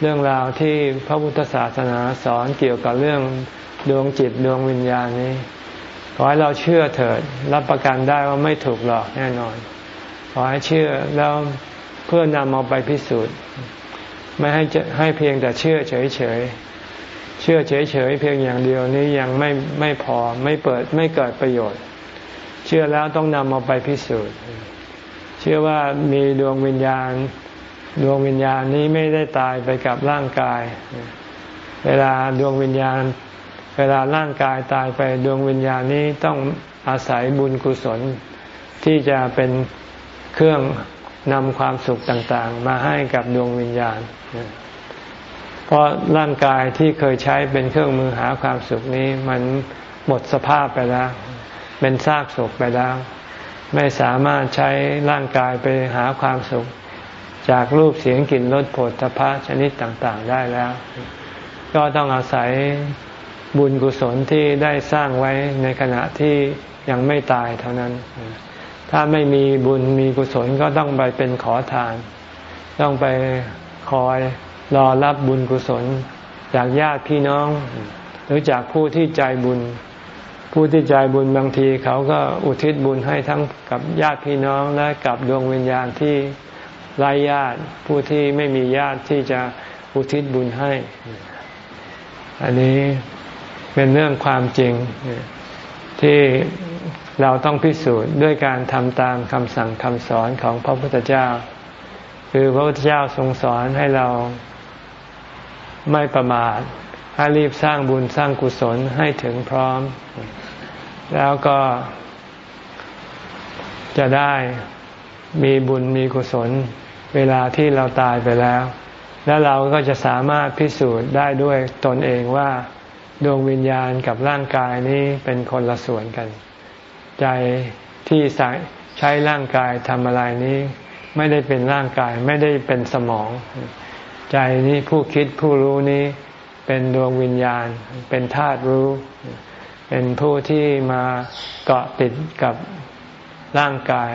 เรื่องราวที่พระพุทธศาสนาสอนเกี่ยวกับเรื่องดวงจิตดวงวิญญาณนี้ ขอให้เราเชื่อเถิดรับประกันได้ว่าไม่ถูกหลอกแน่นอน ขอให้เชื่อแล้วเพื่อนำเอาไปพิสูจน์ ไม่ให้ให้เพียงแต่เชื่อเฉยๆ เชื่อเฉยๆเพียงอย่างเดียวนี้ยังไม่ไม่พอไม่เปิดไม่เกิดประโยชน์ เชื่อแล้วต้องนำมาไปพิสูจน์ เชื่อว่ามีดวงวิญญาณ ดวงวิญญาณนี้ไม่ได้ตายไปกับร่างกาย เวลาดวงวิญญาณ เวลาร่างกายตายไปดวงวิญญาณนี้ต้องอาศัยบุญกุศล ที่จะเป็นเครื่องนำความสุขต่างๆ มาให้กับดวงวิญญาณ เพราะร่างกายที่เคยใช้เป็นเครื่องมือหาความสุขนี้ มันหมดสภาพไปแล้ว เป็นซากศพไปแล้ว ไม่สามารถใช้ร่างกายไปหาความสุข จากรูปเสียงกลิ่นรสผลพะชนิดต่างๆได้แล้ว ก็ต้องอาศัยบุญกุศลที่ได้สร้างไว้ในขณะที่ยังไม่ตายเท่านั้น ถ้าไม่มีบุญมีกุศลก็ต้องไปเป็นขอทาน ต้องไปคอย รอรับบุญกุศลจากญาติพี่น้อง หรือจากผู้ที่ใจบุญ ผู้ที่ใจบุญบางทีเขาก็อุทิศบุญให้ทั้งกับญาติพี่น้องและกับดวงวิญญาณที่ไร้ญาติผู้ที่ไม่มีญาติที่จะอุทิศบุญให้ อันนี้เป็นเรื่องความจริงที่เราต้องพิสูจน์ด้วยการทำตามคำสั่งคำสอนของพระพุทธเจ้า คือพระพุทธเจ้าทรงสอนให้เรา ไม่ประมาทให้รีบสร้างบุญสร้างกุศลให้ถึงพร้อม แล้วก็ จะได้มีบุญมีกุศล เวลาที่เราตายไปแล้ว แล้วเราก็จะสามารถพิสูจน์ได้ด้วยตนเองว่า ดวงวิญญาณกับร่างกายนี้เป็นคนละส่วนกัน ใจที่ใช้ร่างกายทำอะไรนี้ ไม่ได้เป็นร่างกายไม่ได้เป็นสมอง ใจนี้ผู้คิดผู้รู้นี้เป็นดวงวิญญาณ เป็นธาตุรู้ เป็นผู้ที่มาเกาะติดกับร่างกาย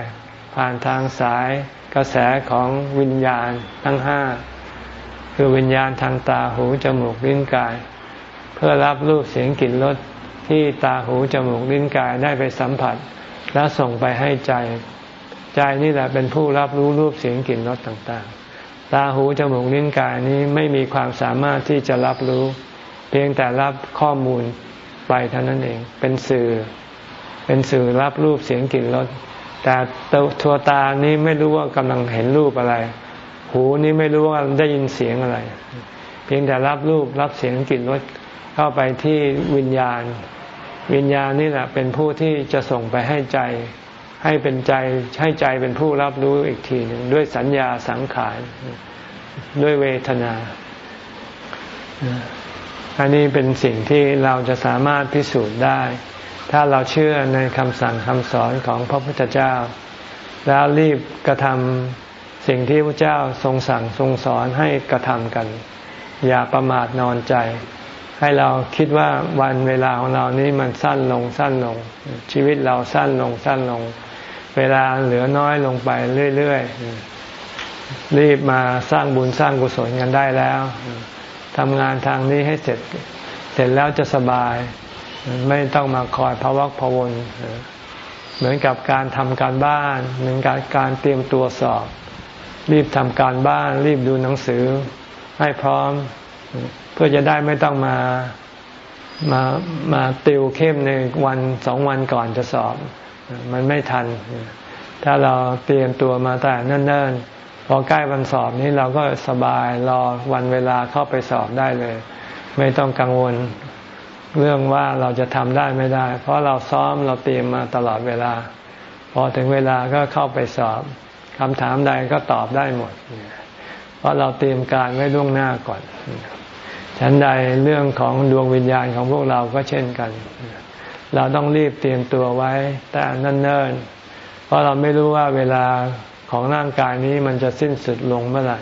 ผ่านทางสายกระแสของวิญญาณทั้งห้าคือวิญญาณทางตาหูจมูกลิ้นกาย เพื่อรับรูปเสียงกลิ่นรสที่ตาหูจมูกลิ้นกายได้ไปสัมผัส แล้วส่งไปให้ใจ ใจนี่แหละเป็นผู้รับรู้รูปเสียงกลิ่นรสต่างๆ ตาหูจมูกลิ้นกายนี้ไม่มีความสามารถที่จะรับรู้ เพียงแต่รับข้อมูลไปเท่านั้นเอง เป็นสื่อ เป็นสื่อรับรูปเสียงกลิ่นรสแต่ตัวตานี้ไม่รู้ว่ากำลังเห็นรูปอะไร หูนี้ไม่รู้ว่าได้ยินเสียงอะไร เพียงแต่รับรูปรับเสียงกลิ่นรสเข้าไปที่วิญญาณ วิญญาณนี่แหละเป็นผู้ที่จะส่งไปให้ใจ ให้เป็นใจให้ใจเป็นผู้รับรู้อีกทีหนึ่งด้วยสัญญาสังขารด้วยเวทนา อันนี้เป็นสิ่งที่เราจะสามารถพิสูจน์ได้ ถ้าเราเชื่อในคำสั่งคำสอนของพระพุทธเจ้า แล้วรีบกระทำสิ่งที่พระเจ้าทรงสั่งทรงสอนให้กระทำกัน อย่าประมาทนอนใจ ให้เราคิดว่าวันเวลาของเรานี้มันสั้นลงสั้นลง ชีวิตเราสั้นลงสั้นลง เวลาเหลือน้อยลงไปเรื่อยๆ รีบมาสร้างบุญสร้างกุศลกันได้แล้วทำงานทางนี้ให้เสร็จ เสร็จแล้วจะสบาย ไม่ต้องมาคอยพะวักพะวน เหมือนกับการทำการบ้าน เหมือนกับการเตรียมตัวสอบ รีบทำการบ้าน รีบดูหนังสือ ให้พร้อม เพื่อจะได้ไม่ต้องมามามาติวเข้มในวันสองวันก่อนจะสอบ มันไม่ทัน ถ้าเราเตรียมตัวมาแต่เนิ่นๆพอใกล้วันสอบนี้เราก็สบายรอวันเวลาเข้าไปสอบได้เลย ไม่ต้องกังวลเรื่องว่าเราจะทำได้ไม่ได้ เพราะเราซ้อมเราเตรียมมาตลอดเวลา พอถึงเวลาก็เข้าไปสอบคำถามใดก็ตอบได้หมด เพราะเราเตรียมการไว้ล่วงหน้าก่อน ฉันใดเรื่องของดวงวิญญาณของพวกเราก็เช่นกัน เราต้องรีบเตรียมตัวไว้ แต่นั่นเนิ่นเพราะเราไม่รู้ว่าเวลาของร่างกายนี้มันจะสิ้นสุดลงเมื่อไหร่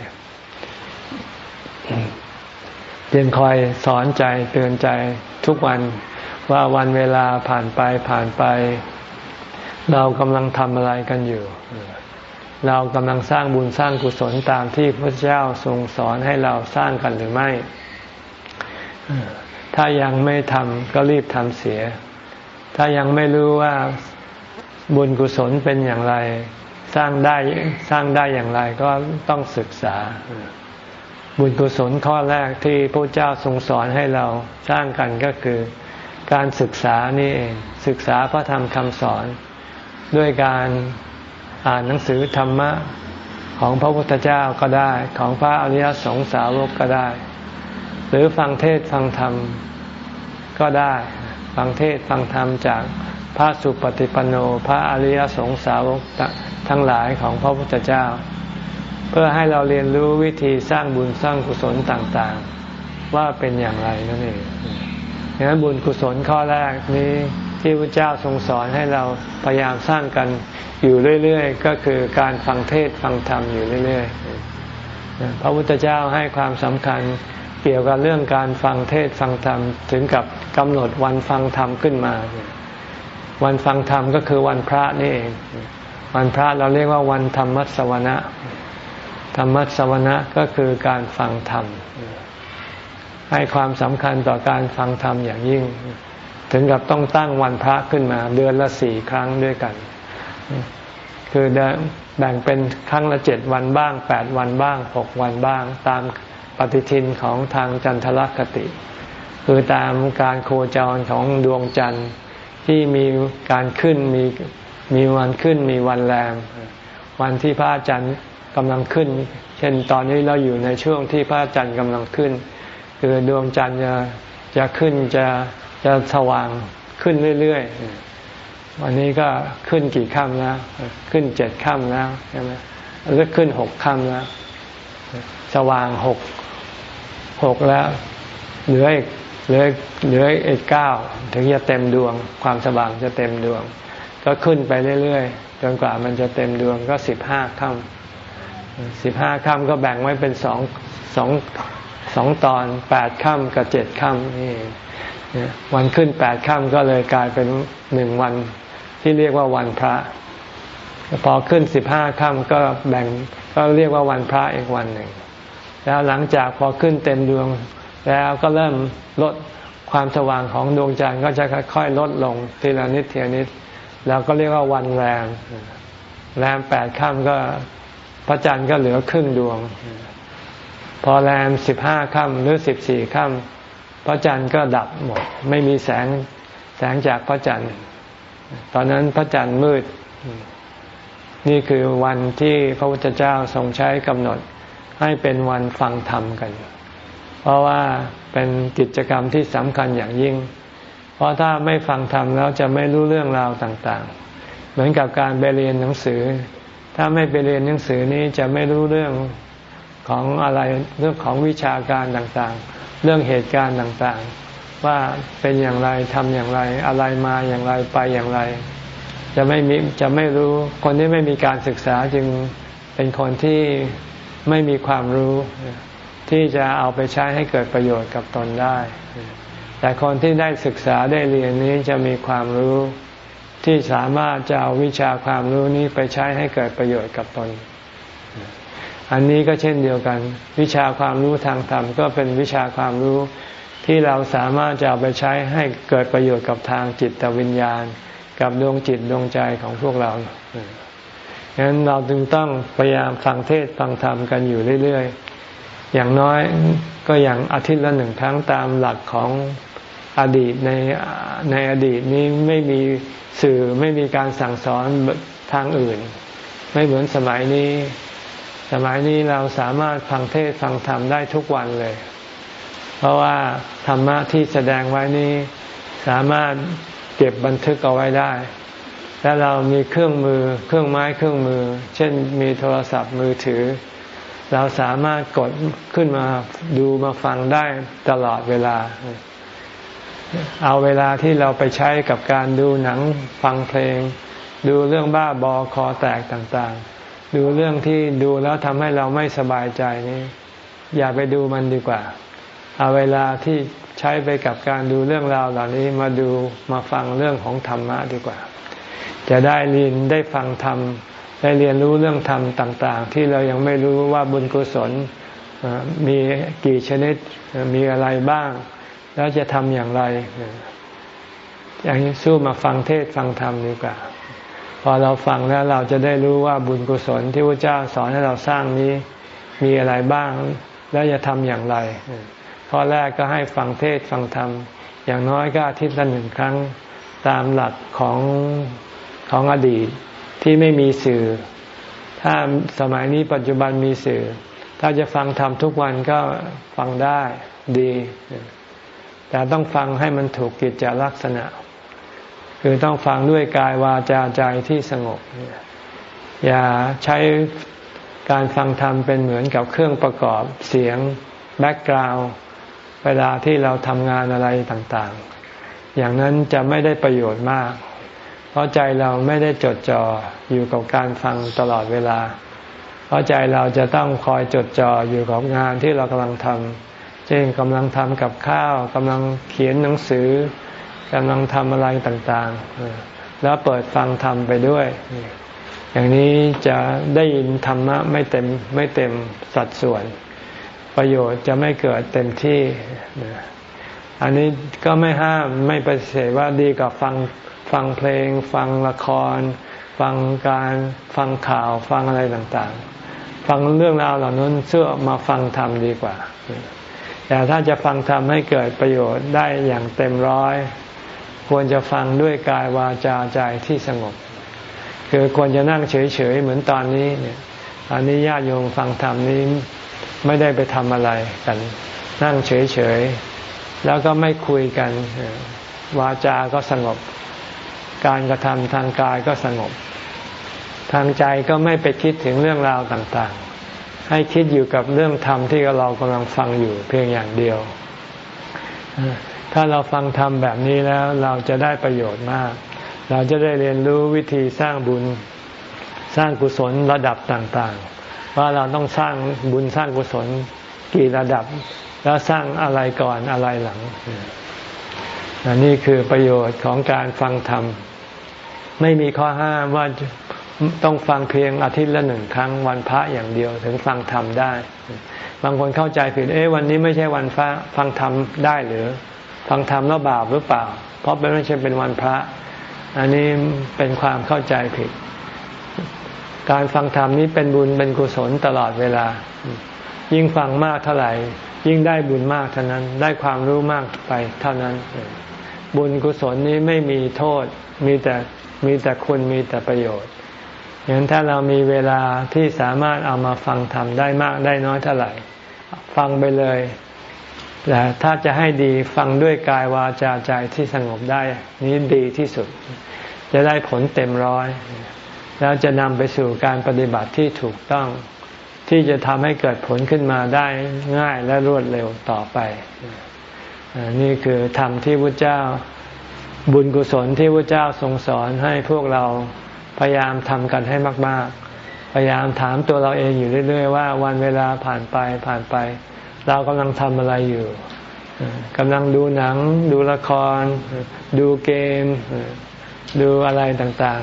เพียงคอยสอนใจเตือนใจทุกวันว่าวันเวลาผ่านไปผ่านไป เรากำลังทำอะไรกันอยู่ เรากำลังสร้างบุญสร้างกุศลตามที่พระเจ้าทรงสอนให้เราสร้างกันหรือไม่ ถ้ายังไม่ทำก็รีบทำเสีย ถ้ายังไม่รู้ว่าบุญกุศลเป็นอย่างไร สร้างได้สร้างได้อย่างไรก็ต้องศึกษา บุญกุศลข้อแรกที่พระเจ้าทรงสอนให้เราสร้างกันก็คือ การศึกษานี่เอง ศึกษาพระธรรมคำสอน ด้วยการอ่านหนังสือธรรมะของพระพุทธเจ้าก็ได้ ของพระอริยสงสาวกก็ได้ หรือฟังเทศฟังธรรมก็ได้ ฟังเทศฟังธรรมจากพระสุปฏิปันโนพระอริยสงสาวกทั้งหลายของพระพุทธเจ้า เพื่อให้เราเรียนรู้วิธีสร้างบุญสร้างกุศลต่างๆ ว่าเป็นอย่างไรนั่นเองดังนั้นบุญกุศลข้อแรกนี้ที่พระเจ้าทรงสอนให้เราพยายามสร้างกันอยู่เรื่อยๆ ก็คือการฟังเทศฟังธรรมอยู่เรื่อยๆ พระพุทธเจ้าให้ความสำคัญ เกี่ยวกับเรื่องการฟังเทศฟังธรรม ถึงกับกำหนดวันฟังธรรมขึ้นมา วันฟังธรรมก็คือวันพระนี่เอง วันพระเราเรียกว่าวันธรรมสวนะธรรมสวนะก็คือการฟังธรรม ให้ความสำคัญต่อการฟังธรรมอย่างยิ่ง ถึงกับต้องตั้งวันพระขึ้นมา เดือนละสี่ครั้งด้วยกัน คือแบ่งเป็นครั้งละเจ็ดวันบ้างแปดวันบ้างหกวันบ้างตาม ปฏิทินของทางจันทรคติ คือตามการโคจรของดวงจันทร์ที่มีการขึ้นมีมีวันขึ้นมีวันแรมวันที่พระอาจารย์กำลังขึ้น เช่นตอนนี้เราอยู่ในช่วงที่พระอาจารย์กำลังขึ้น คือดวงจันทร์จะจะขึ้นจะจะสว่างขึ้นเรื่อยๆ วันนี้ก็ขึ้นกี่ค่ำแล้ว ขึ้นเจ็ดค่ำแล้วใช่ไหมหรือขึ้นหกค่ำแล้ว สว่างหก หกแล้ว เหลืออีกเหลือเหลืออีกเก้าถึงจะเต็มดวง ความสว่างจะเต็มดวง ก็ขึ้นไปเรื่อยๆจนกว่ามันจะเต็มดวงก็สิบห้าค่ำสิบห้าค่ำก็แบ่งไว้เป็นสองสองสองตอนแปดค่ำกับเจ็ดค่ำนี่วันขึ้นแปดค่ำก็เลยกลายเป็นหนึ่งวันที่เรียกว่าวันพระ พอขึ้นสิบห้าค่ำก็แบ่งก็เรียกว่าวันพระอีกวันหนึ่ง แล้วหลังจากพอขึ้นเต็มดวง แล้วก็เริ่มลดความสว่างของดวงจันทร์ก็จะค่อยๆลดลงทีละนิดทีละนิดเราก็เรียกว่าวันแรมแรมแปดค่ำก็พระจันทร์ก็เหลือครึ่งดวง พอแรมสิบห้าค่ำหรือสิบสี่ค่ำพระจันทร์ก็ดับหมด ไม่มีแสงแสงจากพระจันทร์ ตอนนั้นพระจันทร์มืด นี่คือวันที่พระพุทธเจ้าทรงใช้กำหนด ให้เป็นวันฟังธรรมกัน เพราะว่าเป็นกิจกรรมที่สำคัญอย่างยิ่ง เพราะถ้าไม่ฟังธรรมแล้วจะไม่รู้เรื่องราวต่างๆ เหมือนกับการไปเรียนหนังสือ ถ้าไม่ไปเรียนหนังสือนี้จะไม่รู้เรื่องของอะไรเรื่องของวิชาการต่างๆ เรื่องเหตุการณ์ต่างๆ ว่าเป็นอย่างไรทำอย่างไร อะไรมาอย่างไรไปอย่างไร จะไม่มีจะไม่รู้คนที่ไม่มีการศึกษาจึงเป็นคนที่ ไม่มีความรู้ที่จะเอาไปใช้ให้เกิดประโยชน์กับตนได้ แต่คนที่ได้ศึกษาได้เรียนนี้จะมีความรู้ที่สามารถจะเอาวิชาความรู้นี้ไปใช้ให้เกิดประโยชน์กับตน อันนี้ก็เช่นเดียวกัน วิชาความรู้ทางธรรมก็เป็นวิชาความรู้ที่เราสามารถจะเอาไปใช้ให้เกิดประโยชน์กับทางจิตวิญญาณ กับดวงจิตดวงใจของพวกเรา ฉะนั้นเราจึงต้องพยายามฟังเทศฟังธรรมกันอยู่เรื่อยๆ อย่างน้อยก็อย่างอาทิตย์ละหนึ่งครั้งตามหลักของอดีตในในอดีตนี้ไม่มีสื่อไม่มีการสั่งสอนทางอื่น ไม่เหมือนสมัยนี้ สมัยนี้เราสามารถฟังเทศฟังธรรมได้ทุกวันเลย เพราะว่าธรรมะที่แสดงไว้นี้สามารถเก็บบันทึกเอาไว้ได้ และเรามีเครื่องมือ เครื่องไม้เครื่องมือ เช่นมีโทรศัพท์มือถือ เราสามารถกดขึ้นมาดูมาฟังได้ตลอดเวลา เอาเวลาที่เราไปใช้กับการดูหนังฟังเพลง ดูเรื่องบ้าบอคอแตกต่างๆ ดูเรื่องที่ดูแล้วทำให้เราไม่สบายใจนี้ อย่าไปดูมันดีกว่า เอาเวลาที่ใช้ไปกับการดูเรื่องราวเหล่านี้มาดูมาฟังเรื่องของธรรมะดีกว่า จะได้เรียนได้ฟังธรรม ได้เรียนรู้เรื่องธรรมต่าง ๆ ที่เรายังไม่รู้ว่าบุญกุศลมีกี่ชนิดมีอะไรบ้าง แล้วจะทำอย่างไร อย่างนี้สู้มาฟังเทศฟังธรรมดีกว่า พอเราฟังแล้วเราจะได้รู้ว่าบุญกุศลที่พระเจ้าสอนให้เราสร้างนี้มีอะไรบ้าง แล้วจะทำอย่างไรข้อแรกก็ให้ฟังเทศฟังธรรม อย่างน้อยก็อาทิตย์ละหนึ่งครั้งตามหลักของ ของอดีตที่ไม่มีสื่อ ถ้าสมัยนี้ปัจจุบันมีสื่อ ถ้าจะฟังธรรมทุกวันก็ฟังได้ดี แต่ต้องฟังให้มันถูกกิจจลักษณะ คือต้องฟังด้วยกายวาจาใจที่สงบ อย่าใช้การฟังธรรมเป็นเหมือนกับเครื่องประกอบเสียงแบ็กกราวด์เวลาที่เราทำงานอะไรต่างๆ อย่างนั้นจะไม่ได้ประโยชน์มาก เพราะใจเราไม่ได้จดจ่ออยู่กับการฟังตลอดเวลา เพราะใจเราจะต้องคอยจดจ่ออยู่กับงานที่เรากำลังทำเช่นกำลังทำกับข้าวกำลังเขียนหนังสือกำลังทำอะไรต่างๆ แล้วเปิดฟังธรรมไปด้วย อย่างนี้จะได้ยินธรรมะไม่เต็มไม่เต็มสัดส่วน ประโยชน์จะไม่เกิดเต็มที่ อันนี้ก็ไม่ห้ามไม่ปฏิเสธว่าดีกับฟัง ฟังเพลง ฟังละคร ฟังการฟังข่าวฟังอะไรต่างๆ ฟังเรื่องราวเหล่านั้นเชื่อมาฟังธรรมดีกว่า แต่ถ้าจะฟังธรรมให้เกิดประโยชน์ได้อย่างเต็มร้อย ควรจะฟังด้วยกายวาจาใจที่สงบ คือควรจะนั่งเฉยๆเหมือนตอนนี้เนี่ยตอนนี้ญาติโยมฟังธรรมนี้ไม่ได้ไปทำอะไรกัน นั่งเฉยๆแล้วก็ไม่คุยกัน วาจาก็สงบ การกระทำทางกายก็สงบ ทางใจก็ไม่ไปคิดถึงเรื่องราวต่างๆ ให้คิดอยู่กับเรื่องธรรมที่เรากำลังฟังอยู่เพียงอย่างเดียว ถ้าเราฟังธรรมแบบนี้แล้วเราจะได้ประโยชน์มาก เราจะได้เรียนรู้วิธีสร้างบุญสร้างกุศลระดับต่างๆ ว่าเราต้องสร้างบุญสร้างกุศลกี่ระดับ แล้วสร้างอะไรก่อนอะไรหลังนนี่คือประโยชน์ของการฟังธรรม ไม่มีข้อห้ามว่าต้องฟังเพียงอาทิตย์ละหนึ่งครั้งวันพระอย่างเดียวถึงฟังธรรมได้ บางคนเข้าใจผิดเอ๊ะวันนี้ไม่ใช่วันพระฟังธรรมได้หรือ ฟังธรรมแล้วบาปหรือเปล่า เพราะเป็นไม่ใช่เป็นวันพระ อันนี้เป็นความเข้าใจผิด การฟังธรรมนี้เป็นบุญเป็นกุศลตลอดเวลา ยิ่งฟังมากเท่าไหร่ ยิ่งได้บุญมากเท่านั้น ได้ความรู้มากไปเท่านั้น บุญกุศลนี้ไม่มีโทษมีแต่ มีแต่คุณมีแต่ประโยชน์อย่างถ้าเรามีเวลาที่สามารถเอามาฟังธรรมได้มากได้น้อยเท่าไหร่ ฟังไปเลยแต่ถ้าจะให้ดีฟังด้วยกายวาจาใจที่สงบได้นี้ดีที่สุด จะได้ผลเต็มร้อย แล้วจะนำไปสู่การปฏิบัติที่ถูกต้อง ที่จะทำให้เกิดผลขึ้นมาได้ง่ายและรวดเร็วต่อไป นี่คือธรรมที่พระเจ้า บุญกุศลที่พระเจ้าทรงสอนให้พวกเราพยายามทำกันให้มาก ๆ พยายามถามตัวเราเองอยู่เรื่อย ๆ ว่าวันเวลาผ่านไปผ่านไป เรากำลังทำอะไรอยู่กำลังดูหนัง ดูละคร ดูเกม ดูอะไรต่าง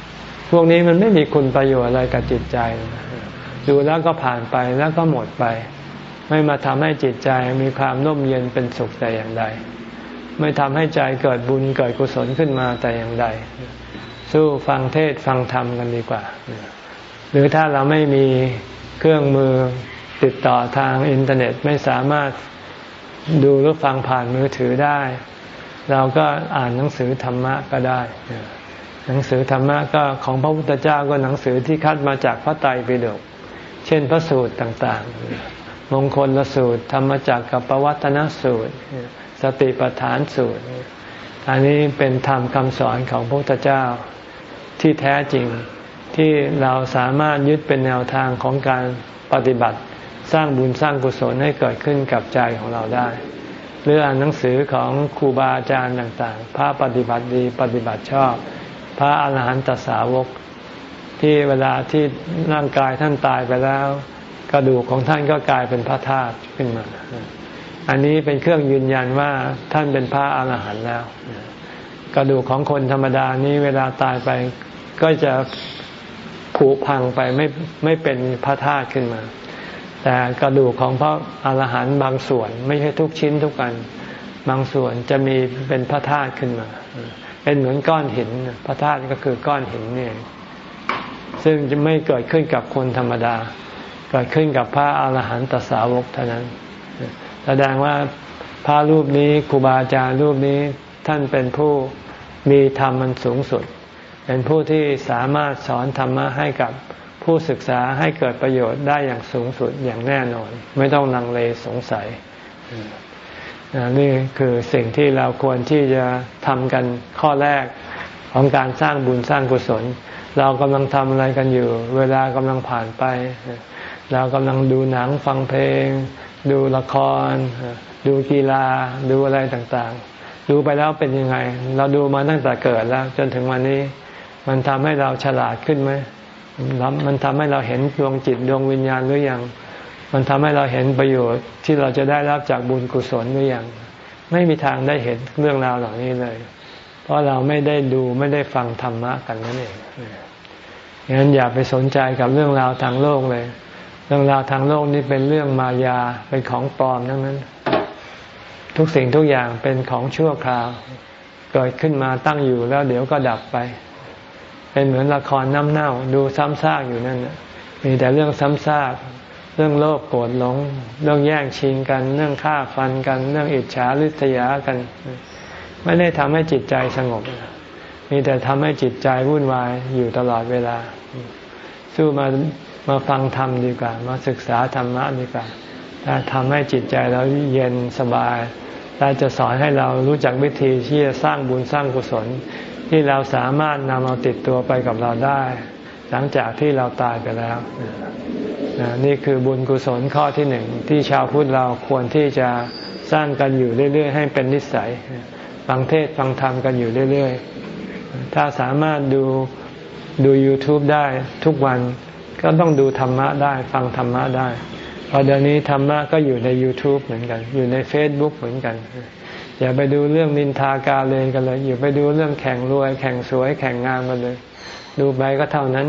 ๆ พวกนี้มันไม่มีคุณประโยชน์อะไรกับจิตใจ ดูแล้วก็ผ่านไปแล้วก็หมดไป ไม่มาทำให้จิตใจมีความน่มเย็นเป็นสุขแต่อย่างใด ไม่ทำให้ใจเกิดบุญเกิดกุศลขึ้นมาแต่อย่างใด สู้ฟังเทศฟังธรรมกันดีกว่า หรือถ้าเราไม่มีเครื่องมือติดต่อทางอินเทอร์เน็ตไม่สามารถดูหรือฟังผ่านมือถือได้ เราก็อ่านหนังสือธรรมะก็ได้ หนังสือธรรมะก็ของพระพุทธเจ้าก็หนังสือที่คัดมาจากพระไตรปิฎกเช่นพระสูตรต่างๆ มงคลละสูตร ธรรมจักกับปวัตนสูตร สติปัฏฐานสูตร อันนี้เป็นธรรมคำสอนของพระพุทธเจ้าที่แท้จริงที่เราสามารถยึดเป็นแนวทางของการปฏิบัติ สร้างบุญสร้างกุศลให้เกิดขึ้นกับใจของเราได้ หรืออ่านหนังสือของครูบาอาจารย์ต่างๆ พระปฏิบัติดีปฏิบัติชอบ พระอาหารหันตสาวก ที่เวลาที่ร่างกายท่านตายไปแล้ว กระดูกของท่านก็กลายเป็นพระธาตุขึ้นมา อันนี้เป็นเครื่องยืนยันว่าท่านเป็นพระอาหารหันต์แล้ว กระดูกของคนธรรมดานี้เวลาตายไป ก็จะผุพังไปไม่ไม่เป็นพระธาตุขึ้นมา แต่กระดูกของพระอาหารหันต์บางส่วน ไม่ใช่ทุกชิ้นทุกกันบางส่วนจะมีเป็นพระธาตุขึ้นมา เป็นเหมือนก้อนหิน พระธาตุก็คือก้อนหินนี่ซึ่งจะไม่เกิดขึ้นกับคนธรรมดา เกิดขึ้นกับพระอาหารหันตสาวกเท่านั้น ดงว่าพระรูปนี้ครูบาอาจารย์รูปนี้ท่านเป็นผู้มีธรรมมันสูงสุด เป็นผู้ที่สามารถสอนธรรมะให้กับผู้ศึกษาให้เกิดประโยชน์ได้อย่างสูงสุดอย่างแน่นอน ไม่ต้องลังเลสงสัยนี่คือสิ่งที่เราควรที่จะทำกันข้อแรกของการสร้างบุญสร้างกุศล เรากำลังทำอะไรกันอยู่ เวลากำลังผ่านไป เรากำลังดูหนังฟังเพลง ดูละคร ดูกีฬา ดูอะไรต่างๆ ดูไปแล้วเป็นยังไง เราดูมาตั้งแต่เกิดแล้ว จนถึงวันนี้ มันทำให้เราฉลาดขึ้นไหมมันทำให้เราเห็นดวงจิตดวงวิญญาณหรือยัง มันทำให้เราเห็นประโยชน์ที่เราจะได้รับจากบุญกุศลหรือยัง ไม่มีทางได้เห็นเรื่องราวเหล่านี้เลย เพราะเราไม่ได้ดูไม่ได้ฟังธรรมะกันนั่นเองงั้นอย่าไปสนใจกับเรื่องราวทางโลกเลย รื่องราวทางโลกนี่เป็นเรื่องมายาเป็นของปลอมทั้งนั้น ทุกสิ่งทุกอย่างเป็นของชั่วคราว เกิดขึ้นมาตั้งอยู่แล้วเดี๋ยวก็ดับไป เป็นเหมือนละครน้ำเน่าดูซ้ำซากอยู่นั่นมีแต่เรื่องซ้ำซากเรื่องโลภโกรธหลง เรื่องแย่งชิงกัน เรื่องฆ่าฟันกัน เรื่องอิจฉาริษยากัน ไม่ได้ทำให้จิตใจสงบ มีแต่ทำให้จิตใจวุ่นวายอยู่ตลอดเวลา สู้มา มาฟังธรรมดีกว่า มาศึกษาธรรมะดีกว่าถ้าทำให้จิตใจเราเย็นสบายและจะสอนให้เรารู้จักวิธีที่จะสร้างบุญสร้างกุศล ที่เราสามารถนำเอาติดตัวไปกับเราได้ หลังจากที่เราตายไปแล้ว นี่คือบุญกุศลข้อที่หนึ่งที่ชาวพุทธเราควรที่จะสร้างกันอยู่เรื่อย ๆ ให้เป็นนิสัยฟังเทศฟังธรรมกันอยู่เรื่อย ๆ ถ้าสามารถดูดู YouTube ได้ทุกวัน ก็ต้องดูธรรมะได้ ฟังธรรมะได้พอเดี๋ยวนี้ธรรมะก็อยู่ใน YouTube เหมือนกัน อยู่ใน Facebook เหมือนกัน อย่าไปดูเรื่องนินทากาเลนกันเลย อย่าไปดูเรื่องแข่งรวย แข่งสวย แข่งงามกันเลย ดูไปก็เท่านั้น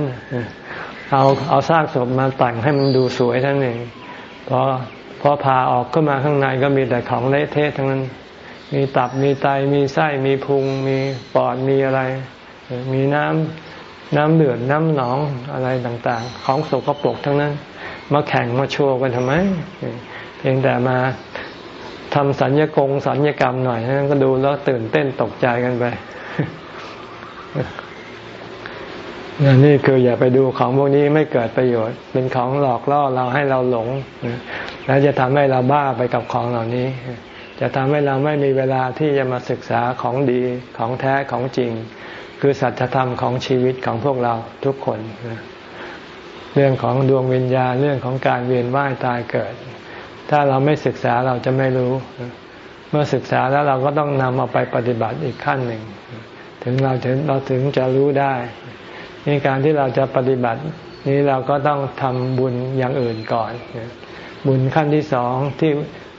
เอาเอาซากศพมาแต่งให้มันดูสวยทั้งเองพอพอผ่าออกก็มาข้างในก็มีแต่ของเละเทะทั้งนั้น มีตับมีไตมีไส้มีพุง มีปอดมีอะไร มีน้ำ น้ำเลือดน้ำหนองอะไรต่างๆ ของสกปรกทั้งนั้น มาแข่งมาโชว์กันทำไม เพียงแต่มาทำสัญญกงสัญญกรรมหน่อยนั่นก็ดูแล้วตื่นเต้นตกใจกันไปนี่คืออย่าไปดูของพวกนี้ไม่เกิดประโยชน์ เป็นของหลอกล่อเราให้เราหลง แล้วจะทำให้เราบ้าไปกับของเหล่านี้ จะทำให้เราไม่มีเวลาที่จะมาศึกษาของดีของแท้ของจริง คือสัจธรรมของชีวิตของพวกเราทุกคน เรื่องของดวงวิญญาณเรื่องของการเวียนว่ายตายเกิด ถ้าเราไม่ศึกษาเราจะไม่รู้ เมื่อศึกษาแล้วเราก็ต้องนำเอาไปปฏิบัติอีกขั้นหนึ่ง ถึงเราถึงเราถึงจะรู้ได้ในการที่เราจะปฏิบัตินี้เราก็ต้องทำบุญอย่างอื่นก่อน บุญขั้นที่สองที่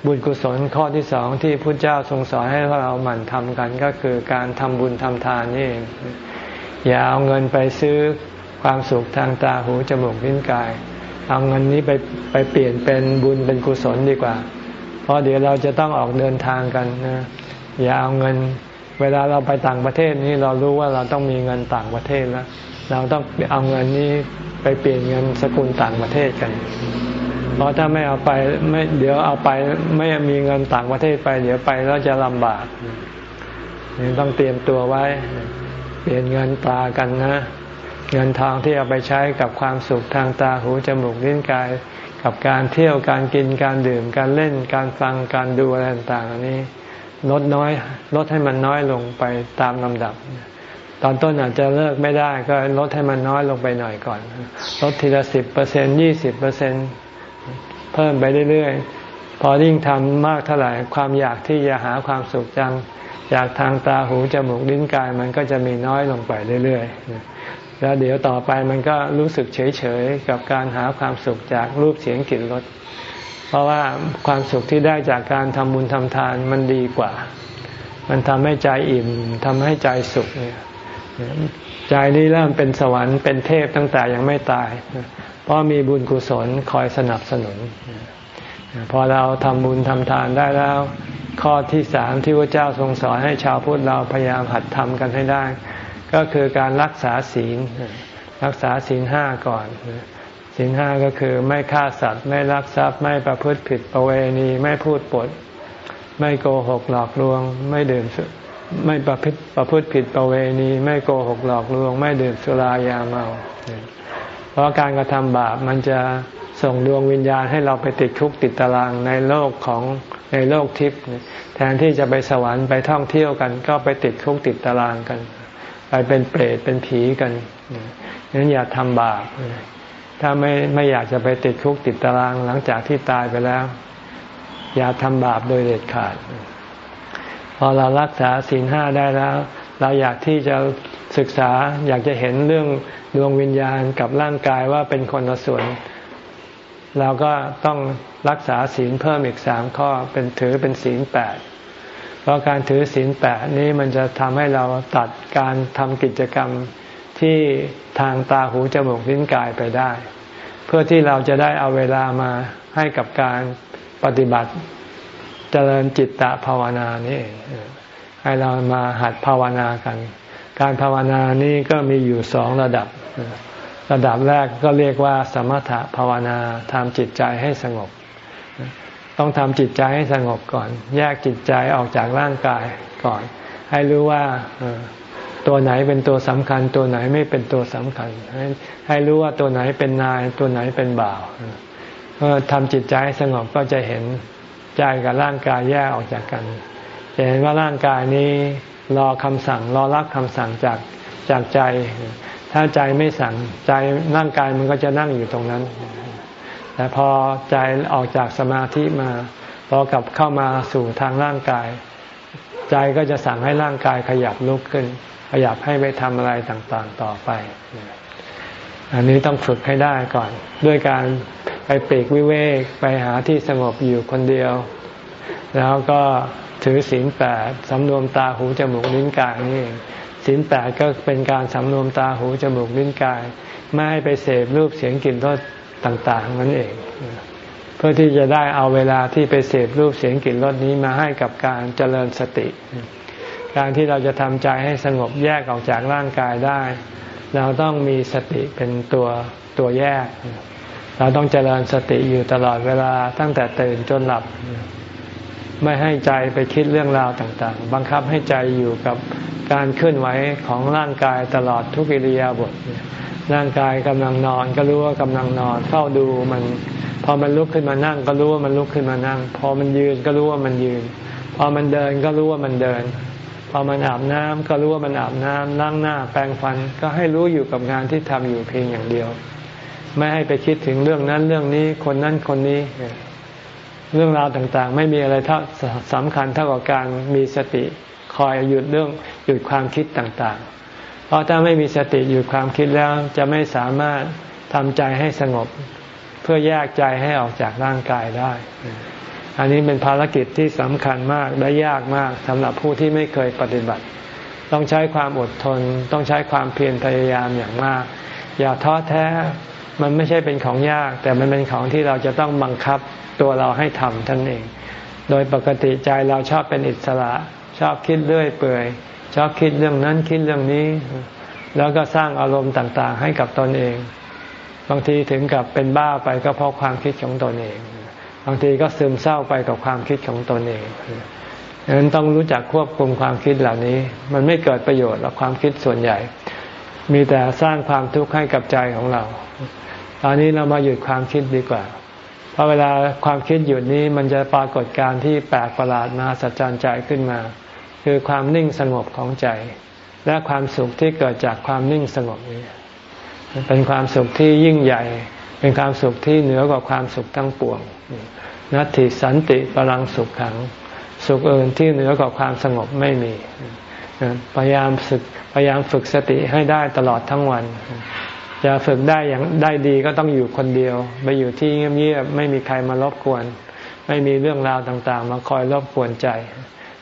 บุญกุศลข้อที่สองที่พระเจ้าทรงสอนให้เราหมั่นทำกันก็คือการทำบุญทำทานนี่เองอย่าเอาเงินไปซื้อความสุขทางตาหูจมูกลิ้นกาย เอาเงินนี้ไปไปเปลี่ยนเป็นบุญเป็นกุศลดีกว่า เพราะเดี๋ยวเราจะต้องออกเดินทางกันนะอย่าเอาเงิน เวลาเราไปต่างประเทศนี้เรารู้ว่าเราต้องมีเงินต่างประเทศแล้วเราต้องเอาเงินนี้ ไปเปลี่ยนเงินสกุลต่างประเทศกัน เพราะถ้าไม่เอาไปไม่เดี๋ยวเอาไปไม่มีเงินต่างประเทศไป เดี๋ยวไปแล้วจะลำบากนี่ต้องเตรียมตัวไว้ เปลี่ยนเงินตากันนะ เงินทองที่เอาไปใช้กับความสุขทางตาหูจมูกลิ้นกาย กับการเที่ยวการกินการดื่ม การเล่นการฟังการดูอะไรต่างๆอันนี้ลดน้อยลดให้มันน้อยลงไปตามลำดับ ตอนต้นอาจจะเลิกไม่ได้ก็ลดให้มันน้อยลงไปหน่อยก่อน ลดทีละสิบเปอร์เซ็นยี่สิบเปอร์เซ็นเพิ่มไปเรื่อยๆ พอยิ่งทำมากเท่าไหร่ความอยากที่จะหาความสุขจัง อยากทางตาหูจมูกลิ้นกายมันก็จะมีน้อยลงไปเรื่อยๆ แล้วเดี๋ยวต่อไปมันก็รู้สึกเฉยๆ กับการหาความสุขจากรูปเสียงกลิ่นรสเพราะว่าความสุขที่ได้จากการทำบุญทำทานมันดีกว่า มันทำให้ใจอิ่มทำให้ใจสุขเนี่ย ใจนี้เริ่มเป็นสวรรค์เป็นเทพตั้งแต่ยังไม่ตาย เพราะมีบุญกุศลคอยสนับสนุน พอเราทำบุญทำทานได้แล้ว ข้อที่สามที่พระเจ้าทรงสอนให้ชาวพุทธเราพยายามหัดทำกันให้ได้ ก็คือการรักษาศีล รักษาศีลห้าก่อนศีลห้าก็คือไม่ฆ่าสัตว์ ไม่ลักทรัพย์ ไม่ประพฤติผิดประเวณี ไม่พูดปด ไม่โกหกหลอกลวง ไม่ดื่ม ไม่ประพฤติประพฤติผิดประเวณี ไม่โกหกหลอกลวง ไม่ดื่มสุรายาเมา เพราะการกระทำบาปมันจะส่งดวงวิญญาณให้เราไปติดคุกติดตารางในโลกของในโลกทิพย์แทนที่จะไปสวรรค์ไปท่องเที่ยวกัน ก็ไปติดคุกติดตารางกัน ไปเป็นเปรตเป็นผีกันนั้นอย่าทำบาปถ้าไม่ไม่อยากจะไปติดคุกติดตารางหลังจากที่ตายไปแล้ว อย่าทำบาปโดยเด็ดขาด อเรารักษาศีลห้าได้แล้ว เราอยากที่จะศึกษาอยากจะเห็นเรื่องดวงวิญญาณกับร่างกายว่าเป็นคนละส่วน เราก็ต้องรักษาศีลเพิ่มอีกสามข้อเป็นถือเป็นศีลแปดเพราะการถือศีลแปดนี้มันจะทำให้เราตัดการทำกิจกรรมที่ทางตาหูจมูกลิ้นกายไปได้ เพื่อที่เราจะได้เอาเวลามาให้กับการปฏิบัติ เจริญจิตตภาวนานี่เองให้เรามาหัดภาวนากัน การภาวนานี้ก็มีอยู่สองระดับ ระดับแรกก็เรียกว่า สมถะภาวนาทำจิตใจให้สงบ ต้องทำจิตใจให้สงบก่อน แยกจิตใจออกจากร่างกายก่อน ให้รู้ว่าตัวไหนเป็นตัวสำคัญ ตัวไหนไม่เป็นตัวสำคัญ ให้ให้รู้ว่าตัวไหนเป็นนาย ตัวไหนเป็นบ่าวเมื่อทำจิตใจให้สงบก็จะเห็น ใจกับร่างกายแยกออกจากกันจะเห็นว่าร่างกายนี้รอคำสั่งรอรับคำสั่งจากจากใจ ถ้าใจไม่สั่งใจร่างกายมันก็จะนั่งอยู่ตรงนั้น แต่พอใจออกจากสมาธิมาพอกลับเข้ามาสู่ทางร่างกาย ใจก็จะสั่งให้ร่างกายขยับลุกขึ้น ขยับให้ไปทำอะไรต่างๆต่อไป อันนี้ต้องฝึกให้ได้ก่อน ด้วยการไปปีกวิเวกไปหาที่สงบอยู่คนเดียว แล้วก็ถือศีลแปดสำรวมตาหูจมูกลิ้นกายนี่ศีลแปดก็เป็นการสำรวมตาหูจมูกลิ้นกาย ไม่ให้ไปเสพรูปเสียงกลิ่นรสต่างๆนั่นเอง เพื่อที่จะได้เอาเวลาที่ไปเสพรูปเสียงกลิ่นรสนี้มาให้กับการเจริญสติ การที่เราจะทำใจให้สงบแยกออกจากร่างกายได้ เราต้องมีสติเป็นตัวตัวแยก เราต้องเจริญสติอยู่ตลอดเวลาตั้งแต่ตื่นจนหลับ ไม่ให้ใจไปคิดเรื่องราวต่างๆ บังคับให้ใจอยู่กับการเคลื่อนไหวของร่างกายตลอดทุกิริยาบทร่างกายกำลังนอนก็รู้ว่ากำลังนอนเฝ้าดูมัน พอมันลุกขึ้นมานั่ง ก็รู้ว่ามันลุกขึ้นมานั่ง พอมันยืนก็รู้ว่ามันยืน พอมันเดินก็รู้ว่ามันเดิน พอมันอาบน้ำก็รู้ว่ามันอาบน้ำล้างหน้าแปรงฟันก็ให้รู้อยู่กับงานที่ทำอยู่เพียงอย่างเดียว ไม่ให้ไปคิดถึงเรื่องนั้นเรื่องนี้คนนั้นคนนี้ เรื่องราวต่างๆ ไม่มีอะไรเท่าสำคัญเท่ากับการมีสติคอยหยุดเรื่องหยุดความคิดต่างๆ เพราะถ้าไม่มีสติหยุดความคิดแล้วจะไม่สามารถทำใจให้สงบ เพื่อแยกใจให้ออกจากร่างกายได้ อันนี้เป็นภารกิจที่สำคัญมากและยากมากสำหรับผู้ที่ไม่เคยปฏิบัติ ต้องใช้ความอดทน ต้องใช้ความเพียรพยายามอย่างมาก อย่าท้อแท้มันไม่ใช่เป็นของยาก แต่มันเป็นของที่เราจะต้องบังคับตัวเราให้ทำท่านเอง โดยปกติใจเราชอบเป็นอิสระ ชอบคิดเรื่อยเปื่อย ชอบคิดเรื่องนั้นคิดเรื่องนี้ แล้วก็สร้างอารมณ์ต่างๆ ให้กับตนเอง บางทีถึงกับเป็นบ้าไปก็เพราะความคิดของตนเอง บางทีก็ซึมเศร้าไปกับความคิดของตนเองดังนั้นต้องรู้จักควบคุมความคิดเหล่านี้ มันไม่เกิดประโยชน์หรอกความคิดส่วนใหญ่ มีแต่สร้างความทุกข์ให้กับใจของเรา ตอนนี้เรามาหยุดความคิดดีกว่า เพราะเวลาความคิดหยุดนี้มันจะปรากฏการที่แปลกประหลาดมาสัจจรใจขึ้นมา คือความนิ่งสงบของใจ และความสุขที่เกิดจากความนิ่งสงบนี้ เป็นความสุขที่ยิ่งใหญ่ เป็นความสุขที่เหนือกว่าความสุขทั้งปวง นัตติสันติพลังสุขขัง สุขเอินที่เหนือกว่าความสงบไม่มี พยายามฝึกพยายามฝึกสติให้ได้ตลอดทั้งวันจะฝึกได้อย่างได้ดีก็ต้องอยู่คนเดียว ไปอยู่ที่เงียบๆไม่มีใครมารบกวน ไม่มีเรื่องราวต่างๆ มาคอยรบกวนใจ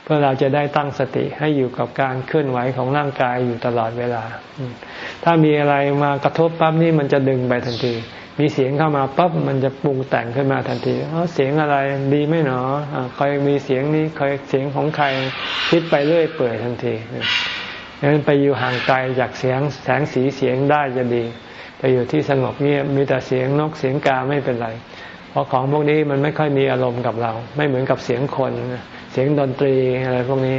เพื่อเราจะได้ตั้งสติให้อยู่กับการเคลื่อนไหวของร่างกายอยู่ตลอดเวลา ถ้ามีอะไรมากระทบปั๊บนี่มันจะดึงไปทันที มีเสียงเข้ามาปั๊บมันจะปรุงแต่งขึ้นมาทันทีเเสียงอะไรดีไม่หนอใครมีเสียงนี้ใครเสียงของใครคิดไปเรื่อยเปื่อยทันทีงั้นไปอยู่ห่างไกลจากเสียงแสงสีเสียงได้จะดี ไปอยู่ที่สงบเงียบมีแต่เสียงนกเสียงกาไม่เป็นไร เพราะของพวกนี้มันไม่ค่อยมีอารมณ์กับเรา ไม่เหมือนกับเสียงคนเสียงดนตรีอะไรพวกนี้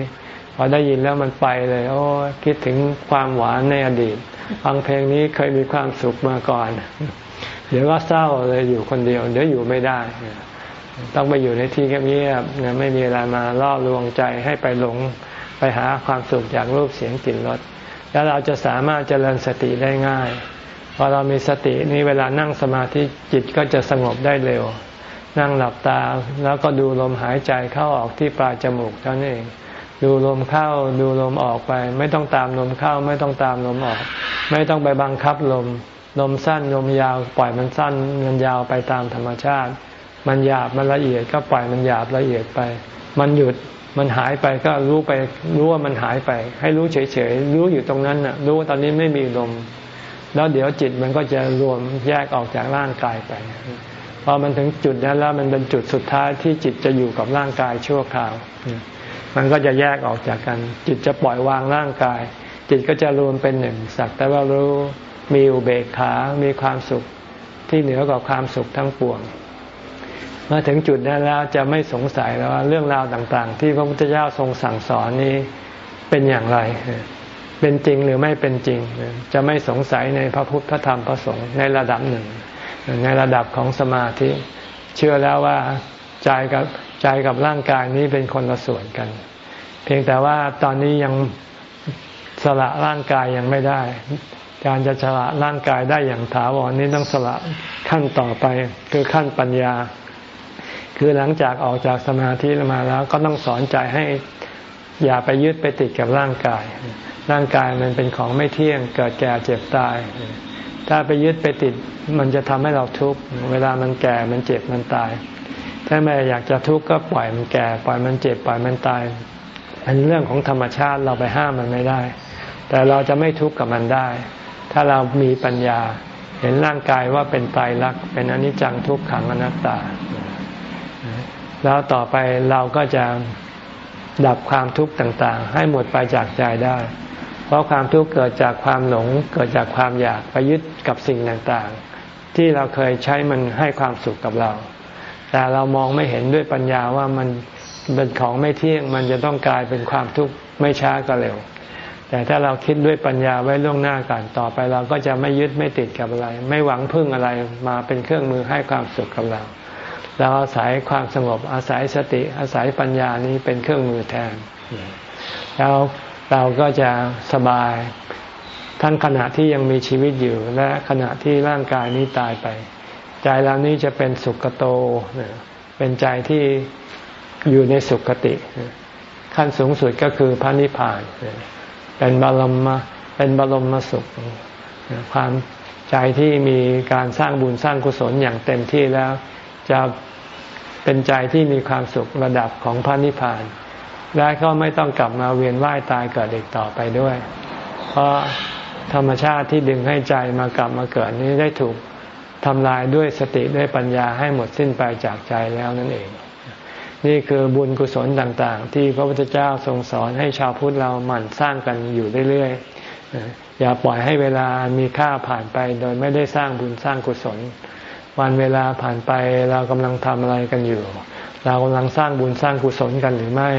พอได้ยินแล้วมันไปเลย โอ้คิดถึงความหวานในอดีตฟังเพลงนี้เคยมีความสุขมาก่อน เดี๋ยวก็เศร้าเลยอยู่คนเดียว เดี๋ยวอยู่ไม่ได้ ต้องไปอยู่ในที่เงียบๆไม่มีอะไรมาล่อลวงใจให้ไปหลงไปหาความสุขจากรูปเสียงกลิ่นรสแล้วเราจะสามารถเจริญสติได้ง่ายพอเรามีสตินี้เวลานั่งสมาธิจิตก็จะสงบได้เร็ว นั่งหลับตาแล้วก็ดูลมหายใจเข้าออกที่ปลายจมูกเท่านั้นเอง ดูลมเข้าดูลมออกไป ไม่ต้องตามลมเข้า ไม่ต้องตามลมออก ไม่ต้องไปบังคับลม ลมสั้นลมยาวปล่อยมันสั้นมันยาวไปตามธรรมชาติ มันหยาบมันละเอียดก็ปล่อยมันหยาบละเอียดไป มันหยุดมันหายไปก็รู้ไปรู้ว่ามันหายไป ให้รู้เฉยๆรู้อยู่ตรงนั้นน่ะ รู้ว่าตอนนี้ไม่มีลมแล้วเดี๋ยวจิตมันก็จะรวมแยกออกจากร่างกายไปพอมันถึงจุดนั้นแล้วมันเป็นจุดสุดท้ายที่จิตจะอยู่กับร่างกายชั่วคราว มันก็จะแยกออกจากกัน จิตจะปล่อยวางร่างกาย จิตก็จะรวมเป็นหนึ่งสักแต่ว่ารู้ มีอุเบกขา มีความสุขที่เหนือกว่าความสุขทั้งปวงเมื่อถึงจุดนั้นแล้วจะไม่สงสัยแล้วว่าเรื่องราวต่างๆ ที่พระพุทธเจ้าทรงสั่งสอนนี้เป็นอย่างไร เป็นจริงหรือไม่เป็นจริง จะไม่สงสัยในพระพุทธพระธรรมพระสงฆ์ในระดับหนึ่ง ในระดับของสมาธิ เชื่อแล้วว่าใจกับใจกับร่างกายนี้เป็นคนละส่วนกัน เพียงแต่ว่าตอนนี้ยังสละร่างกายยังไม่ได้ การจะสละร่างกายได้อย่างถาวรนี้ต้องสละขั้นต่อไปคือขั้นปัญญา คือหลังจากออกจากสมาธิมาแล้วก็ต้องสอนใจให้อย่าไปยึดไปติดกับร่างกาย ร่างกายมันเป็นของไม่เที่ยง เกิดแก่เจ็บตาย ถ้าไปยึดไปติดมันจะทำให้เราทุกข์ เวลามันแก่ มันเจ็บ มันตาย ถ้าไม่อยากจะทุกข์ก็ปล่อยมันแก่ ปล่อยมันเจ็บ ปล่อยมันตายเป็นเรื่องของธรรมชาติเราไปห้ามมันไม่ได้ แต่เราจะไม่ทุกข์กับมันได้ ถ้าเรามีปัญญา เห็นร่างกายว่าเป็นตายรักเป็นอนิจจังทุกขังอนัตตา แล้วต่อไปเราก็จะดับความทุกข์ต่างๆ ให้หมดไปจากใจได้ เพราะความทุกข์เกิดจากความหลง เกิดจากความอยากไปยึดกับสิ่งต่างๆ ที่เราเคยใช้มันให้ความสุขกับเรา แต่เรามองไม่เห็นด้วยปัญญาว่ามันเป็นของไม่เที่ยงมันจะต้องกลายเป็นความทุกข์ไม่ช้าก็เร็ว แต่ถ้าเราคิดด้วยปัญญาไว้ล่วงหน้ากันต่อไปเราก็จะไม่ยึดไม่ติดกับอะไร ไม่หวังพึ่งอะไรมาเป็นเครื่องมือให้ความสุขกับเรา เราอาศัยความสงบอาศัยสติอาศัยปัญญานี้เป็นเครื่องมือแทน แล้วเราก็จะสบายทั้งขณะที่ยังมีชีวิตอยู่ และขณะที่ร่างกายนี้ตายไป ใจเรานี้จะเป็นสุขโต เป็นใจที่อยู่ในสุขติ ขั้นสูงสุดก็คือพระนิพพาน เป็นบรมเป็นบรมมสุข ความใจที่มีการสร้างบุญสร้างกุศลอย่างเต็มที่แล้วจะเป็นใจที่มีความสุขระดับของพระนิพพาน และก็ไม่ต้องกลับมาเวียนว่ายตายเกิดอีกต่อไปด้วย เพราะธรรมชาติที่ดึงให้ใจมากลับมาเกิดนี้ได้ถูกทำลายด้วยสติด้วยปัญญาให้หมดสิ้นไปจากใจแล้วนั่นเอง นี่คือบุญกุศลต่างๆ ที่พระพุทธเจ้าทรงสอนให้ชาวพุทธเราหมั่นสร้างกันอยู่เรื่อยๆ อย่าปล่อยให้เวลามีค่าผ่านไป โดยไม่ได้สร้างบุญสร้างกุศล วันเวลาผ่านไปเรากำลังทำอะไรกันอยู่ เรากำลังสร้างบุญสร้างกุศลกันหรือไม่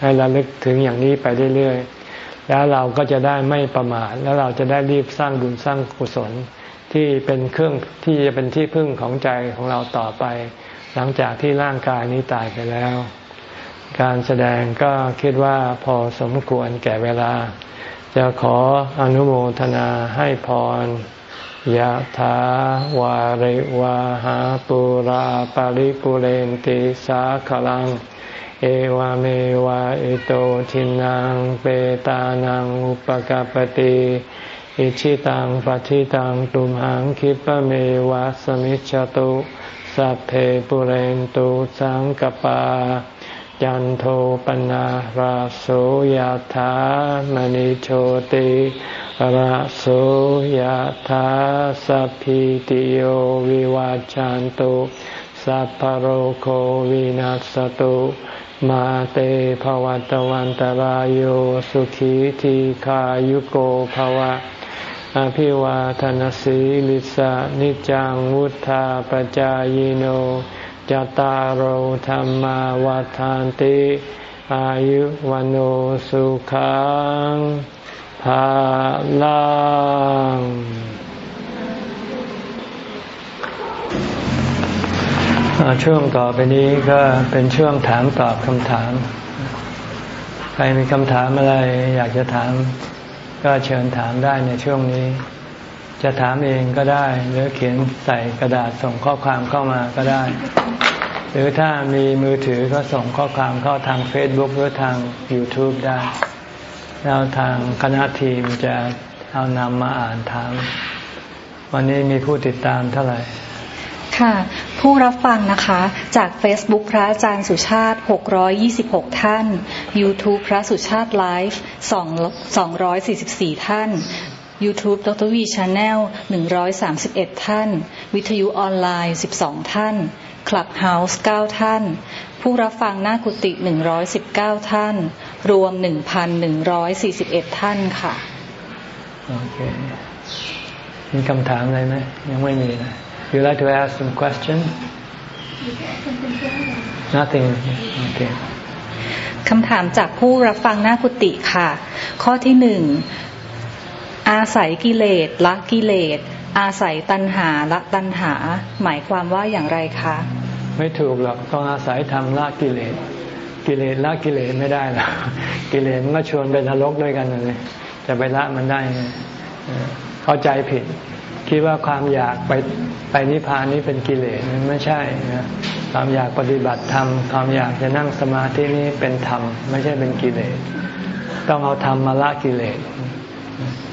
ให้เราลึกถึงอย่างนี้ไปเรื่อยๆ แล้วเราก็จะได้ไม่ประมาท แล้วเราจะได้รีบสร้างบุญสร้างกุศลที่เป็นเครื่องที่จะเป็นที่พึ่งของใจของเราต่อไป หลังจากที่ร่างกายนี้ตายไปแล้ว การแสดงก็คิดว่าพอสมควรแก่เวลา จะขออนุโมทนาให้พรยะถาวาริวาหาปุราปาริปุเรนติสาขลัง เอวเมวะอิโตทินังเปตานังอุปกปติอิชิตังปฏิตังตุมหังคิปะเมวะสมิจฉตุ สัพเพปุเรนตุสังกปาจันโทปนะราโสยธามณิโชติราโสยธาสัพพิติโยวิวาจันตุสัพพโรโควินัสตุมาเตภวัตวันตารโยสุขีทีขายุโกภวะ อภิวาทนสีลิสานิจังวุธาปจายโนจตารโหธรรมวาทานติ อายุวันโอสุขังภาลังช่วงต่อไปนี้ก็เป็นช่วงถามตอบคำถาม ใครมีคำถามอะไรอยากจะถาม ก็เชิญถามได้ในช่วงนี้ จะถามเองก็ได้ หรือเขียนใส่กระดาษส่งข้อความเข้ามาก็ได้ หรือถ้ามีมือถือก็ส่งข้อความเข้าทาง Facebook หรือทาง YouTube ได้ แล้วทางคณะทีมจะเอานำมาอ่านถาม วันนี้มีผู้ติดตามเท่าไหร่ ค่ะผู้รับฟังนะคะจาก Facebook พระอาจารย์สุชาติ 626 ท่าน YouTube พระสุชาติไลฟ์244 ท่าน YouTube ดรวีชาแนล131 ท่าน วิทยุออนไลน์ 12 ท่าน Clubhouse 9 ท่าน ผู้รับฟังหน้ากุฏิ119 ท่าน รวม 1,141 ท่านค่ะ โอเค มีคำถามอะไรไหมยังไม่มีนะ You like to ask some question? Nothing. Okay. คำถามจากผู้รับฟังหน้ากุฏิค่ะ ข้อที่หนึ่งอาศัยกิเลสละกิเลส อาศัยตัณหาละตัณหา หมายความว่าอย่างไรคะ ไม่ถูกหรอกต้องอาศัยทำละกิเลส กิเลสละกิเลสไม่ได้หรอกกิเลสมันก็ชวนไปนรกด้วยกันเลยจะไปละมันได้เข้าใจผิด คิดว่าความอยากไปไปนิพพานนี้เป็นกิเลสมันไม่ใช่นะความอยากปฏิบัติธรรมความอยากจะนั่งสมาธินี้เป็นธรรม ไม่ใช่เป็นกิเลสต้องเอาธรรมมาละกิเลส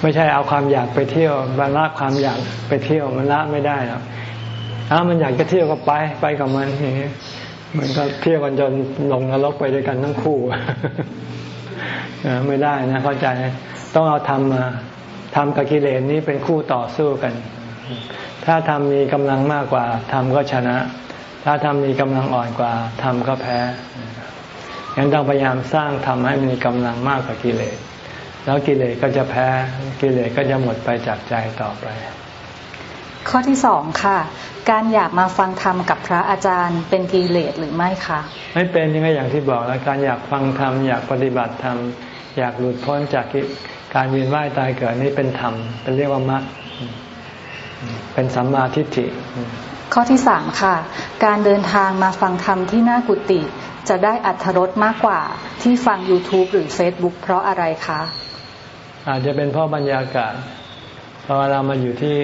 ไม่ใช่เอาความอยากไปเที่ยวมาละความอยากไปเที่ยวมันละไม่ได้หรอกถ้ามันอยากจะเที่ยวก็ไปไปกับมันอย่างนี้มันก็เที่ยวกันจนลงนรกไปด้วยกันทั้งคู่ไม่ได้นะเข้าใจต้องเอาธรรมมา ธรรมกับกิเลสนี้เป็นคู่ต่อสู้กัน ถ้าธรรมมีกำลังมากกว่าธรรมก็ชนะ ถ้าธรรมมีกำลังอ่อนกว่าธรรมก็แพ้ยังต้องพยายามสร้างธรรมให้มีกำลังมากกว่ากิเลส แล้วกิเลสก็จะแพ้ กิเลสก็จะหมดไปจากใจต่อไป ข้อที่สองค่ะ การอยากมาฟังธรรมกับพระอาจารย์เป็นกิเลสหรือไม่คะ ไม่เป็นยังไงอย่างที่บอกแล้วการอยากฟังธรรมอยากปฏิบัติธรรมอยากหลุดพ้นจาก การเวียนว่ายตายเกิดนี่เป็นธรรม เป็นเรียกว่ามรรคเป็นสัมมาทิฏฐิ ข้อที่สามค่ะ การเดินทางมาฟังธรรมที่หน้ากุฏิจะได้อัธรสมากกว่าที่ฟัง YouTube หรือ Facebook เพราะอะไรคะ อาจจะเป็นเพราะบรรยากาศเพราะเรามาอยู่ที่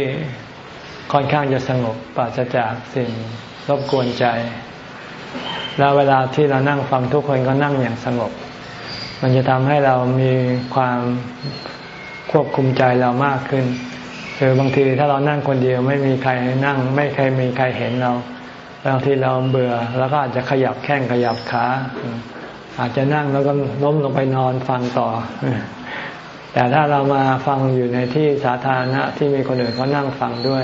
ค่อนข้างจะสงบปราศจากสิ่งรบกวนใจ แล้วเวลาที่เรานั่งฟังทุกคนก็นั่งอย่างสงบ มันจะทำให้เรามีความควบคุมใจเรามากขึ้น คือบางทีถ้าเรานั่งคนเดียวไม่มีใครนั่ง ไม่ใครมีใครเห็นเราบางทีเราเบื่อแล้วก็อาจจะขยับแข้งขยับขาอาจจะนั่งแล้วก็ล้มลงไปนอนฟังต่อ แต่ถ้าเรามาฟังอยู่ในที่สาธารณะที่มีคนอื่นเขานั่งฟังด้วย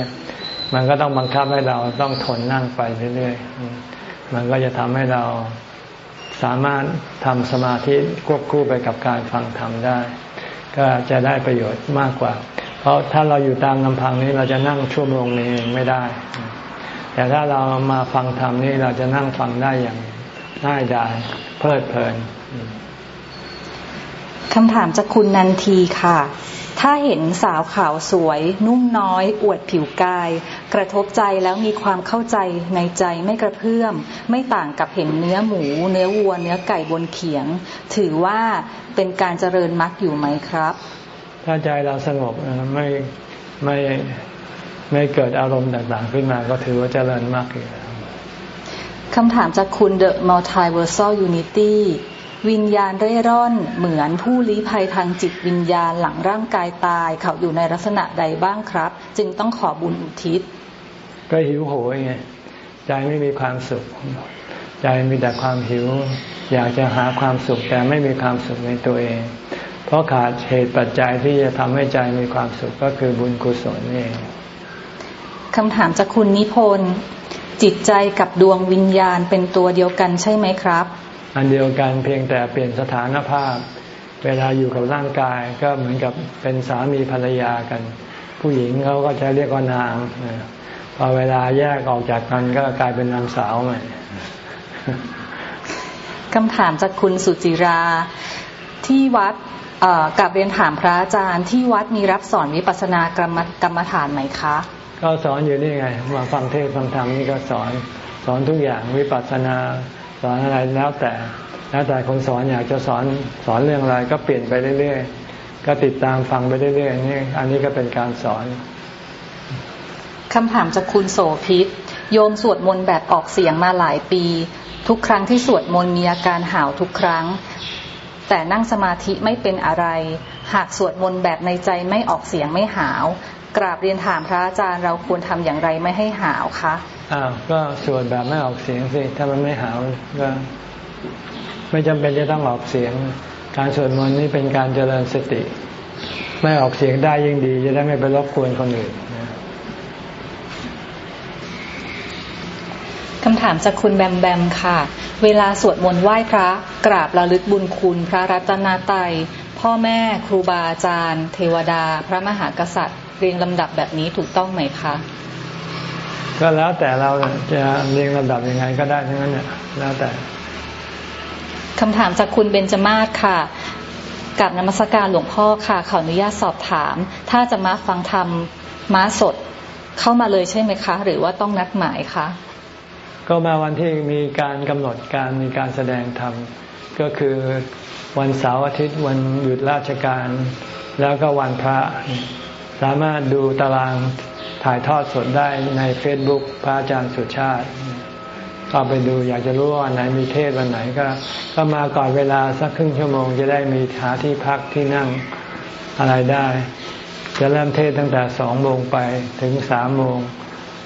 มันก็ต้องบังคับให้เราต้องทนนั่งไปเรื่อยๆ มันก็จะทำให้เรา สามารถทำสมาธิควบคู่ไปกับการฟังธรรมได้ ก็จะได้ประโยชน์มากกว่า เพราะถ้าเราอยู่ตามลำพังนี้เราจะนั่งชั่วโมงนี้ไม่ได้ แต่ถ้าเรามาฟังธรรมนี่เราจะนั่งฟังได้อย่างง่ายดายเพลิดเพลินคำถามจากคุณนันทีค่ะ ถ้าเห็นสาวขาวสวย นุ่มน้อย อวดผิวกาย กระทบใจแล้วมีความเข้าใจในใจไม่กระเพื่อม ไม่ต่างกับเห็นเนื้อหมู เนื้อวัว เนื้อไก่บนเขียง ถือว่าเป็นการเจริญมรรคอยู่ไหมครับ ถ้าใจเราสงบไม่ไม่ไม่เกิดอารมณ์ต่างๆ ขึ้นมาก็ถือว่าเจริญมรรคอยู่คำถามจากคุณ The Multiversal Unity วิญญาณเร่ร่อนเหมือนผู้ลี้ภัยทางจิตวิญญาณหลังร่างกายตาย เขาอยู่ในลักษณะใดบ้างครับ จึงต้องขอบุญอุทิศ ก็หิวโหยไงใจไม่มีความสุข ใจมีแต่ความหิว อยากจะหาความสุขแต่ไม่มีความสุขในตัวเอง เพราะขาดเหตุปัจจัยที่จะทำให้ใจมีความสุขก็คือบุญกุศลเองคำถามจากคุณนิพนธ์จิตใจกับดวงวิญญาณเป็นตัวเดียวกันใช่ไหมครับ อันเดียวกันเพียงแต่เปลี่ยนสถานภาพ เวลาอยู่กับร่างกายก็เหมือนกับเป็นสามีภรรยากัน ผู้หญิงเขาก็จะเรียกว่านางพอเวลาแยกออกจากกันก็กลายเป็นนางสาวใหม่คำถามจากคุณสุจิราที่วัดกับเรียนถามพระอาจารย์ที่วัดมีรับสอนวิปัสสนากรรมกรรมฐานไหมคะ ก็สอนอยู่นี่ไง มาฟังเทศฟังธรรมนี่ก็สอนสอนทุกอย่างวิปัสสนา สอนอะไรแล้วแต่แล้วแต่คนสอนอยากจะสอนสอนเรื่องอะไรก็เปลี่ยนไปเรื่อยๆ ก็ติดตามฟังไปเรื่อยๆนี่อันนี้ก็เป็นการสอนคำถามจากคุณโสพิษโยมสวดมนต์แบบออกเสียงมาหลายปี ทุกครั้งที่สวดมนต์มีอาการหาวทุกครั้ง แต่นั่งสมาธิไม่เป็นอะไร หากสวดมนต์แบบในใจไม่ออกเสียงไม่หาว กราบเรียนถามพระอาจารย์เราควรทำอย่างไรไม่ให้หาวคะ อ้าวก็สวดแบบไม่ออกเสียงสิถ้ามันไม่หาวก็ ไม่จำเป็นจะต้องออกเสียง การสวดมนต์นี่เป็นการเจริญสติ ไม่ออกเสียงได้ยิ่งดี จะได้ไม่ไปรบกวนคนอื่นคำถามจากคุณแบมแบมค่ะ เวลาสวดมนต์ไหว้พระ กราบระลึกบุญคุณพระรัตนตรัยพ่อแม่ครูบาอาจารย์ เทวดา พระมหากษัตริย์ เรียงลำดับแบบนี้ถูกต้องไหมคะ ก็แล้วแต่เราจะเรียงลำดับยังไงก็ได้ทั้งนั้นเนี่ยแล้วแต่คำถามจากคุณเบญจมาศค่ะกับนมัสการหลวงพ่อค่ะขออนุญาตสอบถาม ถ้าจะมาฟังธรรมม้าสดเข้ามาเลยใช่ไหมคะ หรือว่าต้องนัดหมายคะก็มาวันที่มีการกำหนดการมีการแสดงธรรมก็คือวันเสาร์อาทิตย์วันหยุดราชการ แล้วก็วันพระ สามารถดูตาราง ถ่ายทอดสดได้ในเฟซบุ๊กพระอาจารย์สุชาติก็ไปดูอยากจะรู้ว่าไหนมีเทศวันไหนก็ ก็มาก่อนเวลาสักครึ่งชั่วโมงจะได้มีหาที่พักที่นั่งอะไรได้ จะเริ่มเทศตั้งแต่สองโมงไปถึงสามโมง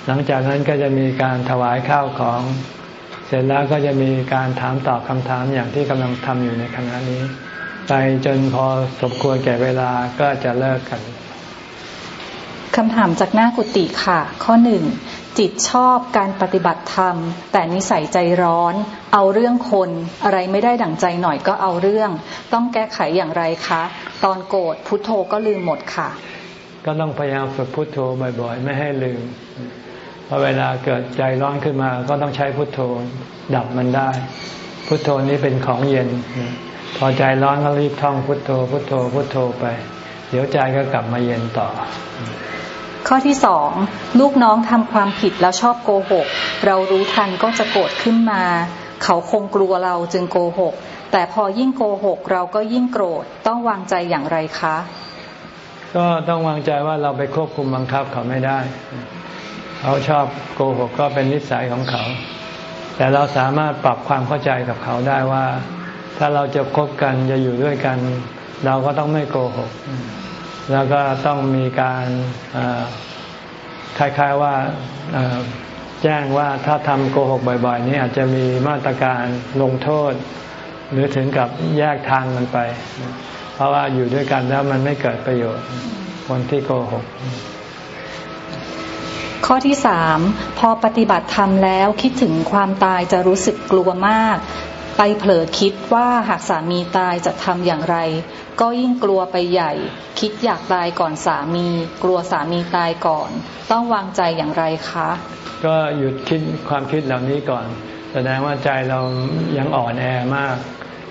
หลังจากนั้นก็จะมีการถวายข้าวของ เสร็จแล้วก็จะมีการถามตอบคำถามอย่างที่กำลังทำอยู่ในขณะนี้ ไปจนพอสมควรแก่เวลาก็จะเลิกกัน คำถามจากหน้ากุฏิค่ะ ข้อหนึ่งจิตชอบการปฏิบัติธรรม แต่นิสัยใจร้อน เอาเรื่องคนอะไรไม่ได้ดั่งใจหน่อยก็เอาเรื่อง ต้องแก้ไขอย่างไรคะ ตอนโกรธพุทโธก็ลืมหมดค่ะ ก็ต้องพยายามฝึกพุทโธบ่อยๆ ไม่ให้ลืมพอเวลาเกิดใจร้อนขึ้นมา ก็ต้องใช้พุทโธดับมันได้ พุทโธนี้เป็นของเย็น พอใจร้อนก็รีบท่องพุทโธ พุทโธพุทโธไป เดี๋ยวใจก็กลับมาเย็นต่อ ข้อที่สองลูกน้องทำความผิดแล้วชอบโกหก เรารู้ทันก็จะโกรธขึ้นมา เขาคงกลัวเราจึงโกหก แต่พอยิ่งโกหกเราก็ยิ่งโกรธต้องวางใจอย่างไรคะ ก็ต้องวางใจว่าเราไปควบคุมบังคับเขาไม่ได้ เขาชอบโกหกก็เป็นนิสัยของเขา แต่เราสามารถปรับความเข้าใจกับเขาได้ว่า ถ้าเราจะคบกันจะอยู่ด้วยกัน เราก็ต้องไม่โกหก แล้วก็ต้องมีการคล้ายๆว่าแจ้งว่าถ้าทำโกหกบ่อย ๆ นี้อาจจะมีมาตรการลงโทษ หรือถึงกับแยกทางมันไป เพราะว่าอยู่ด้วยกันแล้วมันไม่เกิดประโยชน์คนที่โกหกข้อที่สามพอปฏิบัติธรรมแล้วคิดถึงความตายจะรู้สึกกลัวมาก ไปเผลอคิดว่าหากสามีตายจะทำอย่างไร ก็ยิ่งกลัวไปใหญ่ คิดอยากตายก่อนสามี กลัวสามีตายก่อน ต้องวางใจอย่างไรคะ ก็หยุดคิดความคิดเหล่านี้ก่อน แสดงว่าใจเรายังอ่อนแอมาก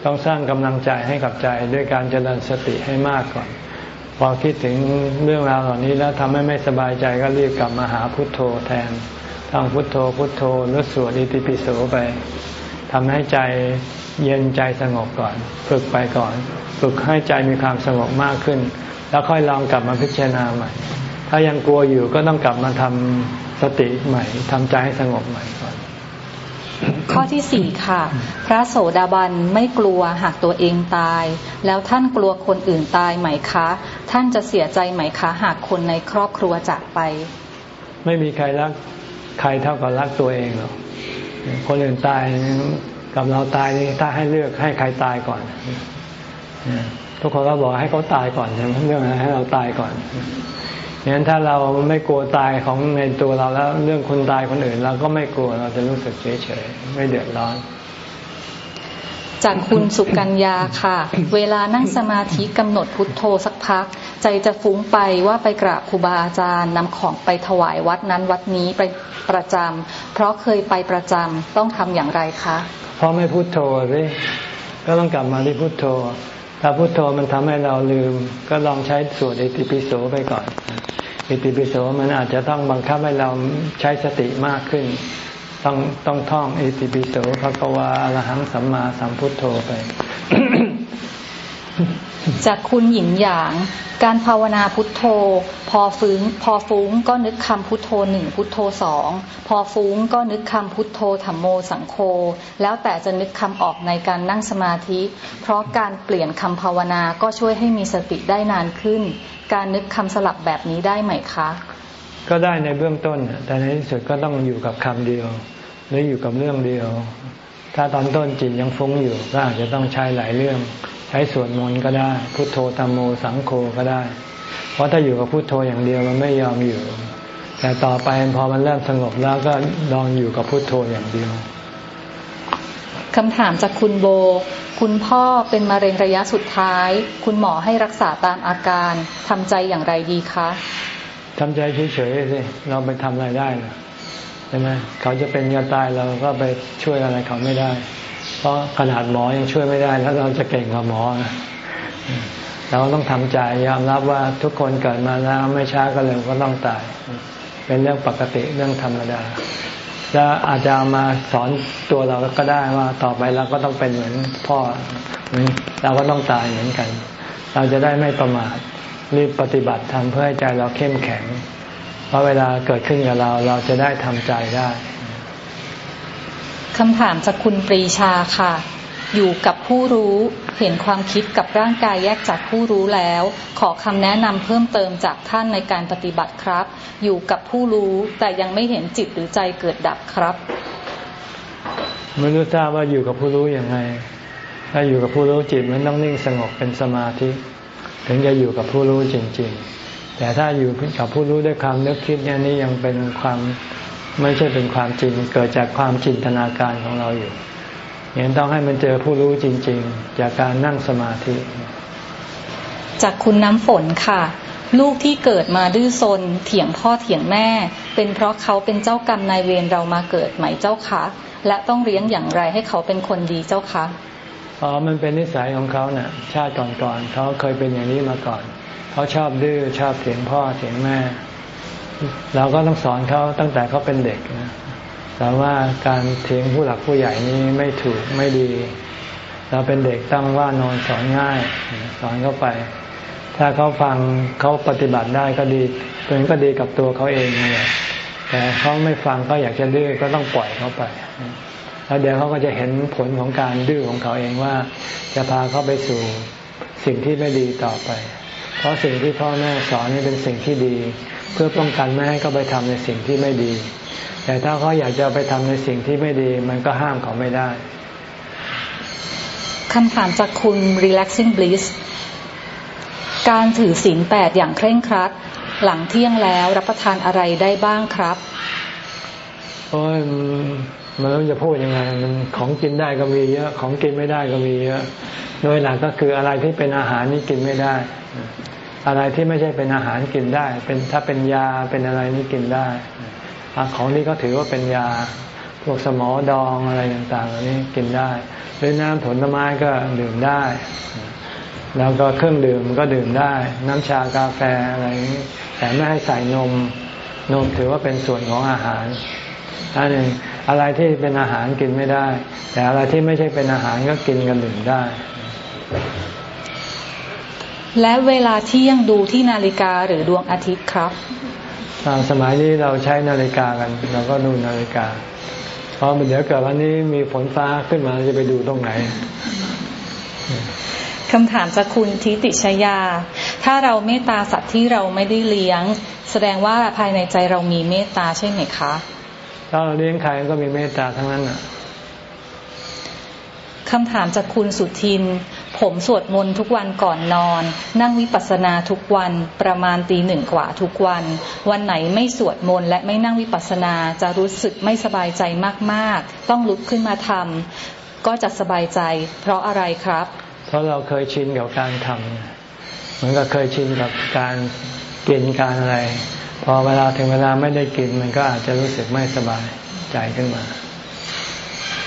ต้องสร้างกำลังใจให้กับใจด้วยการเจริญสติให้มากก่อน พอคิดถึงเรื่องราวเหล่านี้แล้วทำให้ไม่สบายใจก็รีบกลับมาหาพุทโธแทนท่องพุทโธพุทโธหรือสวดอิติปิโสไปทำให้ใจ เย็นใจสงบก่อน ฝึกไปก่อน ฝึกให้ใจมีความสงบมากขึ้น แล้วค่อยลองกลับมาพิจารณาใหม่ ถ้ายังกลัวอยู่ก็ต้องกลับมาทำสติใหม่ทำใจให้สงบใหม่ก่อนข้อที่สี่ค่ะ พระโสดาบันไม่กลัวหากตัวเองตาย แล้วท่านกลัวคนอื่นตายไหมคะ ท่านจะเสียใจไหมคะ หากคนในครอบครัวจากไป ไม่มีใครรักใครเท่ากับรักตัวเองหรอกคนอื่นตาย กับเราตายนี่ถ้าให้เลือกให้ใครตายก่อนทุกคนก็บอกให้เขาตายก่อนใช่ไหมเรื่องอะไรให้เราตายก่อนงั้นถ้าเราไม่กลัวตายของในตัวเราแล้ว เรื่องคนตายคนอื่น เราก็ไม่กลัวเราจะรู้สึกเฉยเฉยไม่เดือดร้อน จากคุณสุกัญญาค่ะ เวลานั่งสมาธิกำหนดพุทโธสักพัก ใจจะฟุ้งไปว่าไปกราบครูบาอาจารย์นำของไปถวายวัดนั้นวัดนี้ไปประจำเพราะเคยไปประจำต้องทำอย่างไรคะเพราะไม่พุทโธสิก็ต้องกลับมาที่พุทโธ ถ้าพุทโธมันทำให้เราลืม ก็ลองใช้สวดอิติปิโสไปก่อนอิติปิโสมันอาจจะต้องบังคับให้เราใช้สติมากขึ้น ต้องต้องท่องอิติปิโสพระกวาอรหังสัมมาสัมพุทโธไป จากคุณหญิงหยาง การภาวนาพุทโธ พอฟื้นพอฟุ้งก็นึกคำพุทโธหนึ่งพุทโธสองพอฟุ้งก็นึกคำพุทโธธรรมโมสังโฆแล้วแต่จะนึกคำออกในการนั่งสมาธิ เพราะการเปลี่ยนคำภาวนาก็ช่วยให้มีสติได้นานขึ้น การนึกคำสลับแบบนี้ได้ไหมคะ ก็ได้ในเบื้องต้น แต่ในที่สุดก็ต้องอยู่กับคำเดียว หรืออยู่กับเรื่องเดียว ถ้าตอนต้นจิตยังฟุ้งอยู่ ก็อาจจะต้องใช้หลายเรื่อง ใช้สวดมนต์ก็ได้ พุทโธธรรมโมสังโฆก็ได้ เพราะถ้าอยู่กับพุทโธอย่างเดียวมันไม่ยอมอยู่ แต่ต่อไปพอมันเริ่มสงบแล้วก็ลองอยู่กับพุทโธอย่างเดียวคำถามจากคุณโบ คุณพ่อเป็นมะเร็งระยะสุดท้าย คุณหมอให้รักษาตามอาการทำใจอย่างไรดีคะ ทำใจเฉยๆสิเราไปทำอะไรได้หรอใช่ไหมเขาจะเป็นยาตายเราก็ไปช่วยอะไรเขาไม่ได้ เพราะขนาดหมอยังช่วยไม่ได้ แล้วเราจะเก่งกว่าหมอเราต้องทำใจยอมรับว่าทุกคนเกิดมาแล้วไม่ช้าก็เร็วก็ต้องตาย เป็นเรื่องปกติเรื่องธรรมดาแล้วอาจจะมาสอนตัวเราก็ได้ว่าต่อไปเราก็ต้องเป็นเหมือนพ่อเราก็ต้องตายเหมือนกัน เราจะได้ไม่ประมาท รีบปฏิบัติทำเพื่อให้ใจเราเข้มแข็ง เพราะเวลาเกิดขึ้นกับเราเราจะได้ทำใจได้คำถามจากคุณปรีชาค่ะ อยู่กับผู้รู้เห็นความคิดกับร่างกายแยกจากผู้รู้แล้ว ขอคำแนะนำเพิ่มเติมจากท่านในการปฏิบัติครับ อยู่กับผู้รู้แต่ยังไม่เห็นจิตหรือใจเกิดดับครับไม่รู้ทราบว่าอยู่กับผู้รู้ยังไง ถ้าอยู่กับผู้รู้จิตมันต้องนิ่งสงบเป็นสมาธิ ถึงจะอยู่กับผู้รู้จริง ๆ แต่ถ้าอยู่กับผู้รู้ด้วยความนึกคิดเนี่ยนี่ยังเป็นความไม่ใช่เป็นความจริงเกิดจากความจินตนาการของเราอยู่ยังต้องให้มันเจอผู้รู้จริง ๆ จากการนั่งสมาธิ จากคุณน้ำฝนค่ะ ลูกที่เกิดมาดื้อซนเถียงพ่อเถียงแม่ เป็นเพราะเขาเป็นเจ้ากรรมนายเวรเรามาเกิดไหมเจ้าคะและต้องเลี้ยงอย่างไรให้เขาเป็นคนดีเจ้าคะ อ๋อ มันเป็นนิสัยของเขาเนะ่ะ ชาติก่อนๆเขาเคยเป็นอย่างนี้มาก่อน เขาชอบดื้อชอบเถียงพ่อเถียงแม่ เราก็ต้องสอนเขาตั้งแต่เขาเป็นเด็กนะแต่ว่าการเถียงผู้หลักผู้ใหญ่นี้ไม่ถูกไม่ดี เราเป็นเด็กตั้งว่านอนสอนง่าย สอนเข้าไป ถ้าเขาฟังเขาปฏิบัติได้ก็ดีตัวนี้ก็ดีกับตัวเขาเองนั่นแหละแต่เขาไม่ฟังก็อยากจะดื้อก็ต้องปล่อยเขาไป แล้วเดี๋ยวเขาก็จะเห็นผลของการดื้อของเขาเองว่า จะพาเขาไปสู่สิ่งที่ไม่ดีต่อไป เพราะสิ่งที่พ่อแม่สอนนี่เป็นสิ่งที่ดี เพื่อป้องกันไม่ให้เขาไปทำในสิ่งที่ไม่ดี แต่ถ้าเขาอยากจะไปทำในสิ่งที่ไม่ดี มันก็ห้ามเขาไม่ได้คำถามจากคุณ relaxing bliss การถือศีลแปดอย่างเคร่งครัด หลังเที่ยงแล้วรับประทานอะไรได้บ้างครับโอ้ย มันต้องจะพูดยังไง มันของกินได้ก็มีเยอะ ของกินไม่ได้ก็มีเยอะ โดยหลักก็คืออะไรที่เป็นอาหารนี่กินไม่ได้ อะไรที่ไม่ใช่เป็นอาหารกินได้ เป็นถ้าเป็นยาเป็นอะไรนี่กินได้ ของนี้ก็ถือว่าเป็นยา พวกสมอดองอะไรต่างๆอันนี้กินได้ หรือน้ำผลไม้ก็ดื่มได้ แล้วก็เครื่องดื่มก็ดื่มได้ น้ำชากาแฟอะไร แต่ไม่ให้ใส่นม นมถือว่าเป็นส่วนของอาหารอันหนึ่ง อะไรที่เป็นอาหารกินไม่ได้ แต่อะไรที่ไม่ใช่เป็นอาหารก็กินกันดื่มได้ และเวลาที่ยังดูที่นาฬิกาหรือดวงอาทิตย์ครับสมัยนี้เราใช้นาฬิกากัน เราก็ดูนาฬิกาเพราะเดี๋ยวเกิดวันนี้มีฝนฟ้าขึ้นมาจะไปดูตรงไหนคำถามจากคุณทิติชยา ถ้าเราเมตตาสัตว์ที่เราไม่ได้เลี้ยง แสดงว่าภายในใจเรามีเมตตาใช่ไหมคะ ถ้าเราเลี้ยงใครก็มีเมตตาทั้งนั้นอะคำถามจากคุณสุทิน ผมสวดมนต์ทุกวันก่อนนอน นั่งวิปัสสนาทุกวันประมาณตีหนึ่งกว่าทุกวัน วันไหนไม่สวดมนต์และไม่นั่งวิปัสสนาจะรู้สึกไม่สบายใจมากๆ ต้องลุกขึ้นมาทำก็จะสบายใจ เพราะอะไรครับ เพราะเราเคยชินกับการทำเหมือนกับเคยชินกับการกินการอะไร พอเวลาถึงเวลาไม่ได้กินมันก็อาจจะรู้สึกไม่สบายใจขึ้นมา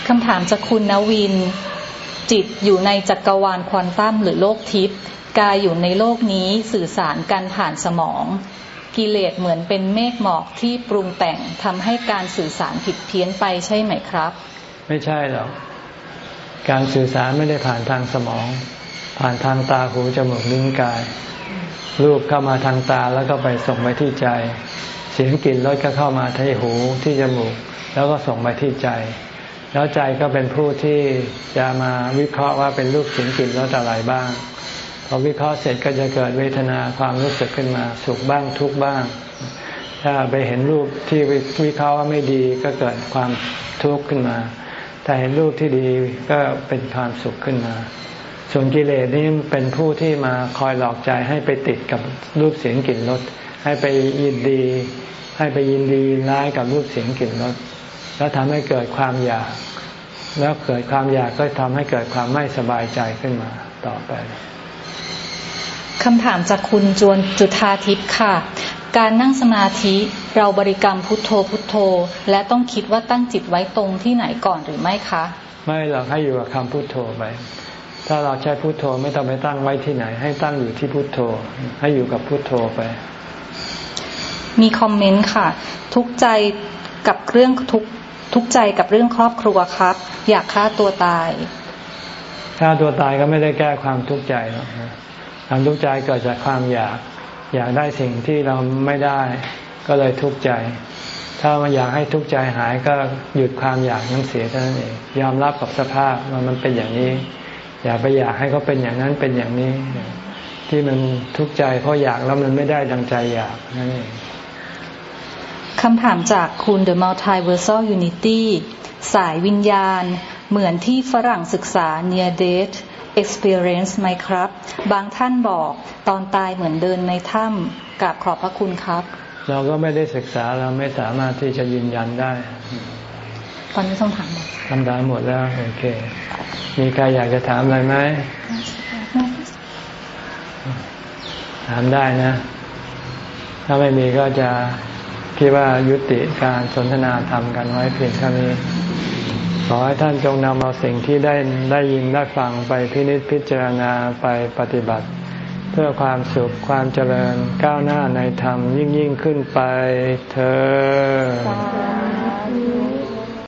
คำถามจากคุณนวิน จิตอยู่ในจักรวาลควอนตัมหรือโลกทิพย์กายอยู่ในโลกนี้สื่อสารกันผ่านสมอง กิเลสเหมือนเป็นเมฆหมอกที่ปรุงแต่งทำให้การสื่อสารผิดเพี้ยนไปใช่ไหมครับ ไม่ใช่หรอกการสื่อสารไม่ได้ผ่านทางสมอง ผ่านทางตาหูจมูกลิ้นกาย รูปเข้ามาทางตาแล้วก็ไปส่งไปที่ใจ เสียงกลิ่นรสก็เข้ามาที่หูที่จมูก แล้วก็ส่งไปที่ใจ แล้วใจก็เป็นผู้ที่จะมาวิเคราะห์ว่าเป็นรูปเสียงกลิ่นรสอะไรบ้างพอวิเคราะห์เสร็จก็จะเกิดเวทนาความรู้สึกขึ้นมาสุขบ้างทุกบ้าง ถ้าไปเห็นรูปที่วิเคราะห์ว่าไม่ดีก็เกิดความทุกข์ขึ้นมา แต่เห็นรูปที่ดีก็เป็นความสุขขึ้นมา ส่วนกิเลสนี่เป็นผู้ที่มาคอยหลอกใจให้ไปติดกับรูปเสียงกลิ่นรสให้ไปยินดี ให้ไปยินดีร้ายกับรูปเสียงกลิ่นรสแล้วทำให้เกิดความอยาก แล้วเกิดความอยากก็ทำให้เกิดความไม่สบายใจขึ้นมาต่อไปคำถามจากคุณจวนจุธาทิพย์ค่ะ การนั่งสมาธิเราบริกรรมพุทโธพุทโธ และต้องคิดว่าตั้งจิตไว้ตรงที่ไหนก่อนหรือไม่คะ ไม่หรอกให้อยู่กับคำพุทโธไป ถ้าเราใช้พุทโธไม่ต้องไปตั้งไว้ที่ไหน ให้ตั้งอยู่ที่พุทโธ ให้อยู่กับพุทโธไป มีคอมเมนต์ค่ะ ทุกใจกับเรื่องทุกทุกใจกับเรื่องครอบครัวครับ อยากฆ่าตัวตายฆ่าตัวตายก็ไม่ได้แก้ความทุกข์ใจหรอกความทุกข์ใจเกิดจากความอยาก อยากได้สิ่งที่เราไม่ได้ก็เลยทุกข์ใจ ถ้ามาอยากให้ทุกข์ใจหายก็หยุดความอยากนั้นเสียเท่านั้นเองยอมรับกับสภาพว่ามันเป็นอย่างนี้ อย่าไปอยากให้เขาเป็นอย่างนั้นเป็นอย่างนี้ ที่มันทุกข์ใจเพราะอยากแล้วมันไม่ได้ดังใจอยากนั่นเองคำถามจากคุณ The Multiversal Unity สายวิญญาณ เหมือนที่ฝรั่งศึกษา Near Death experience ไหมครับ บางท่านบอกตอนตายเหมือนเดินในถ้ำกราบขอบพระคุณครับ เราก็ไม่ได้ศึกษาเราไม่สามารถที่จะยืนยันได้ ตอนนี้ต้องถามหมดคำถามหมดแล้วโอเค มีใครอยากจะถามอะไรไหมถามได้นะ ถ้าไม่มีก็จะคิดว่ายุติการสนทนาธรรมกันไว้เพียงเท่านี้ ขอให้ท่านจงนำเอาสิ่งที่ได้ได้ยินได้ฟังไปพินิจพิจารณาไปปฏิบัติ เพื่อความสุขความเจริญก้าวหน้าในธรรมยิ่งยิ่งขึ้นไปเธอ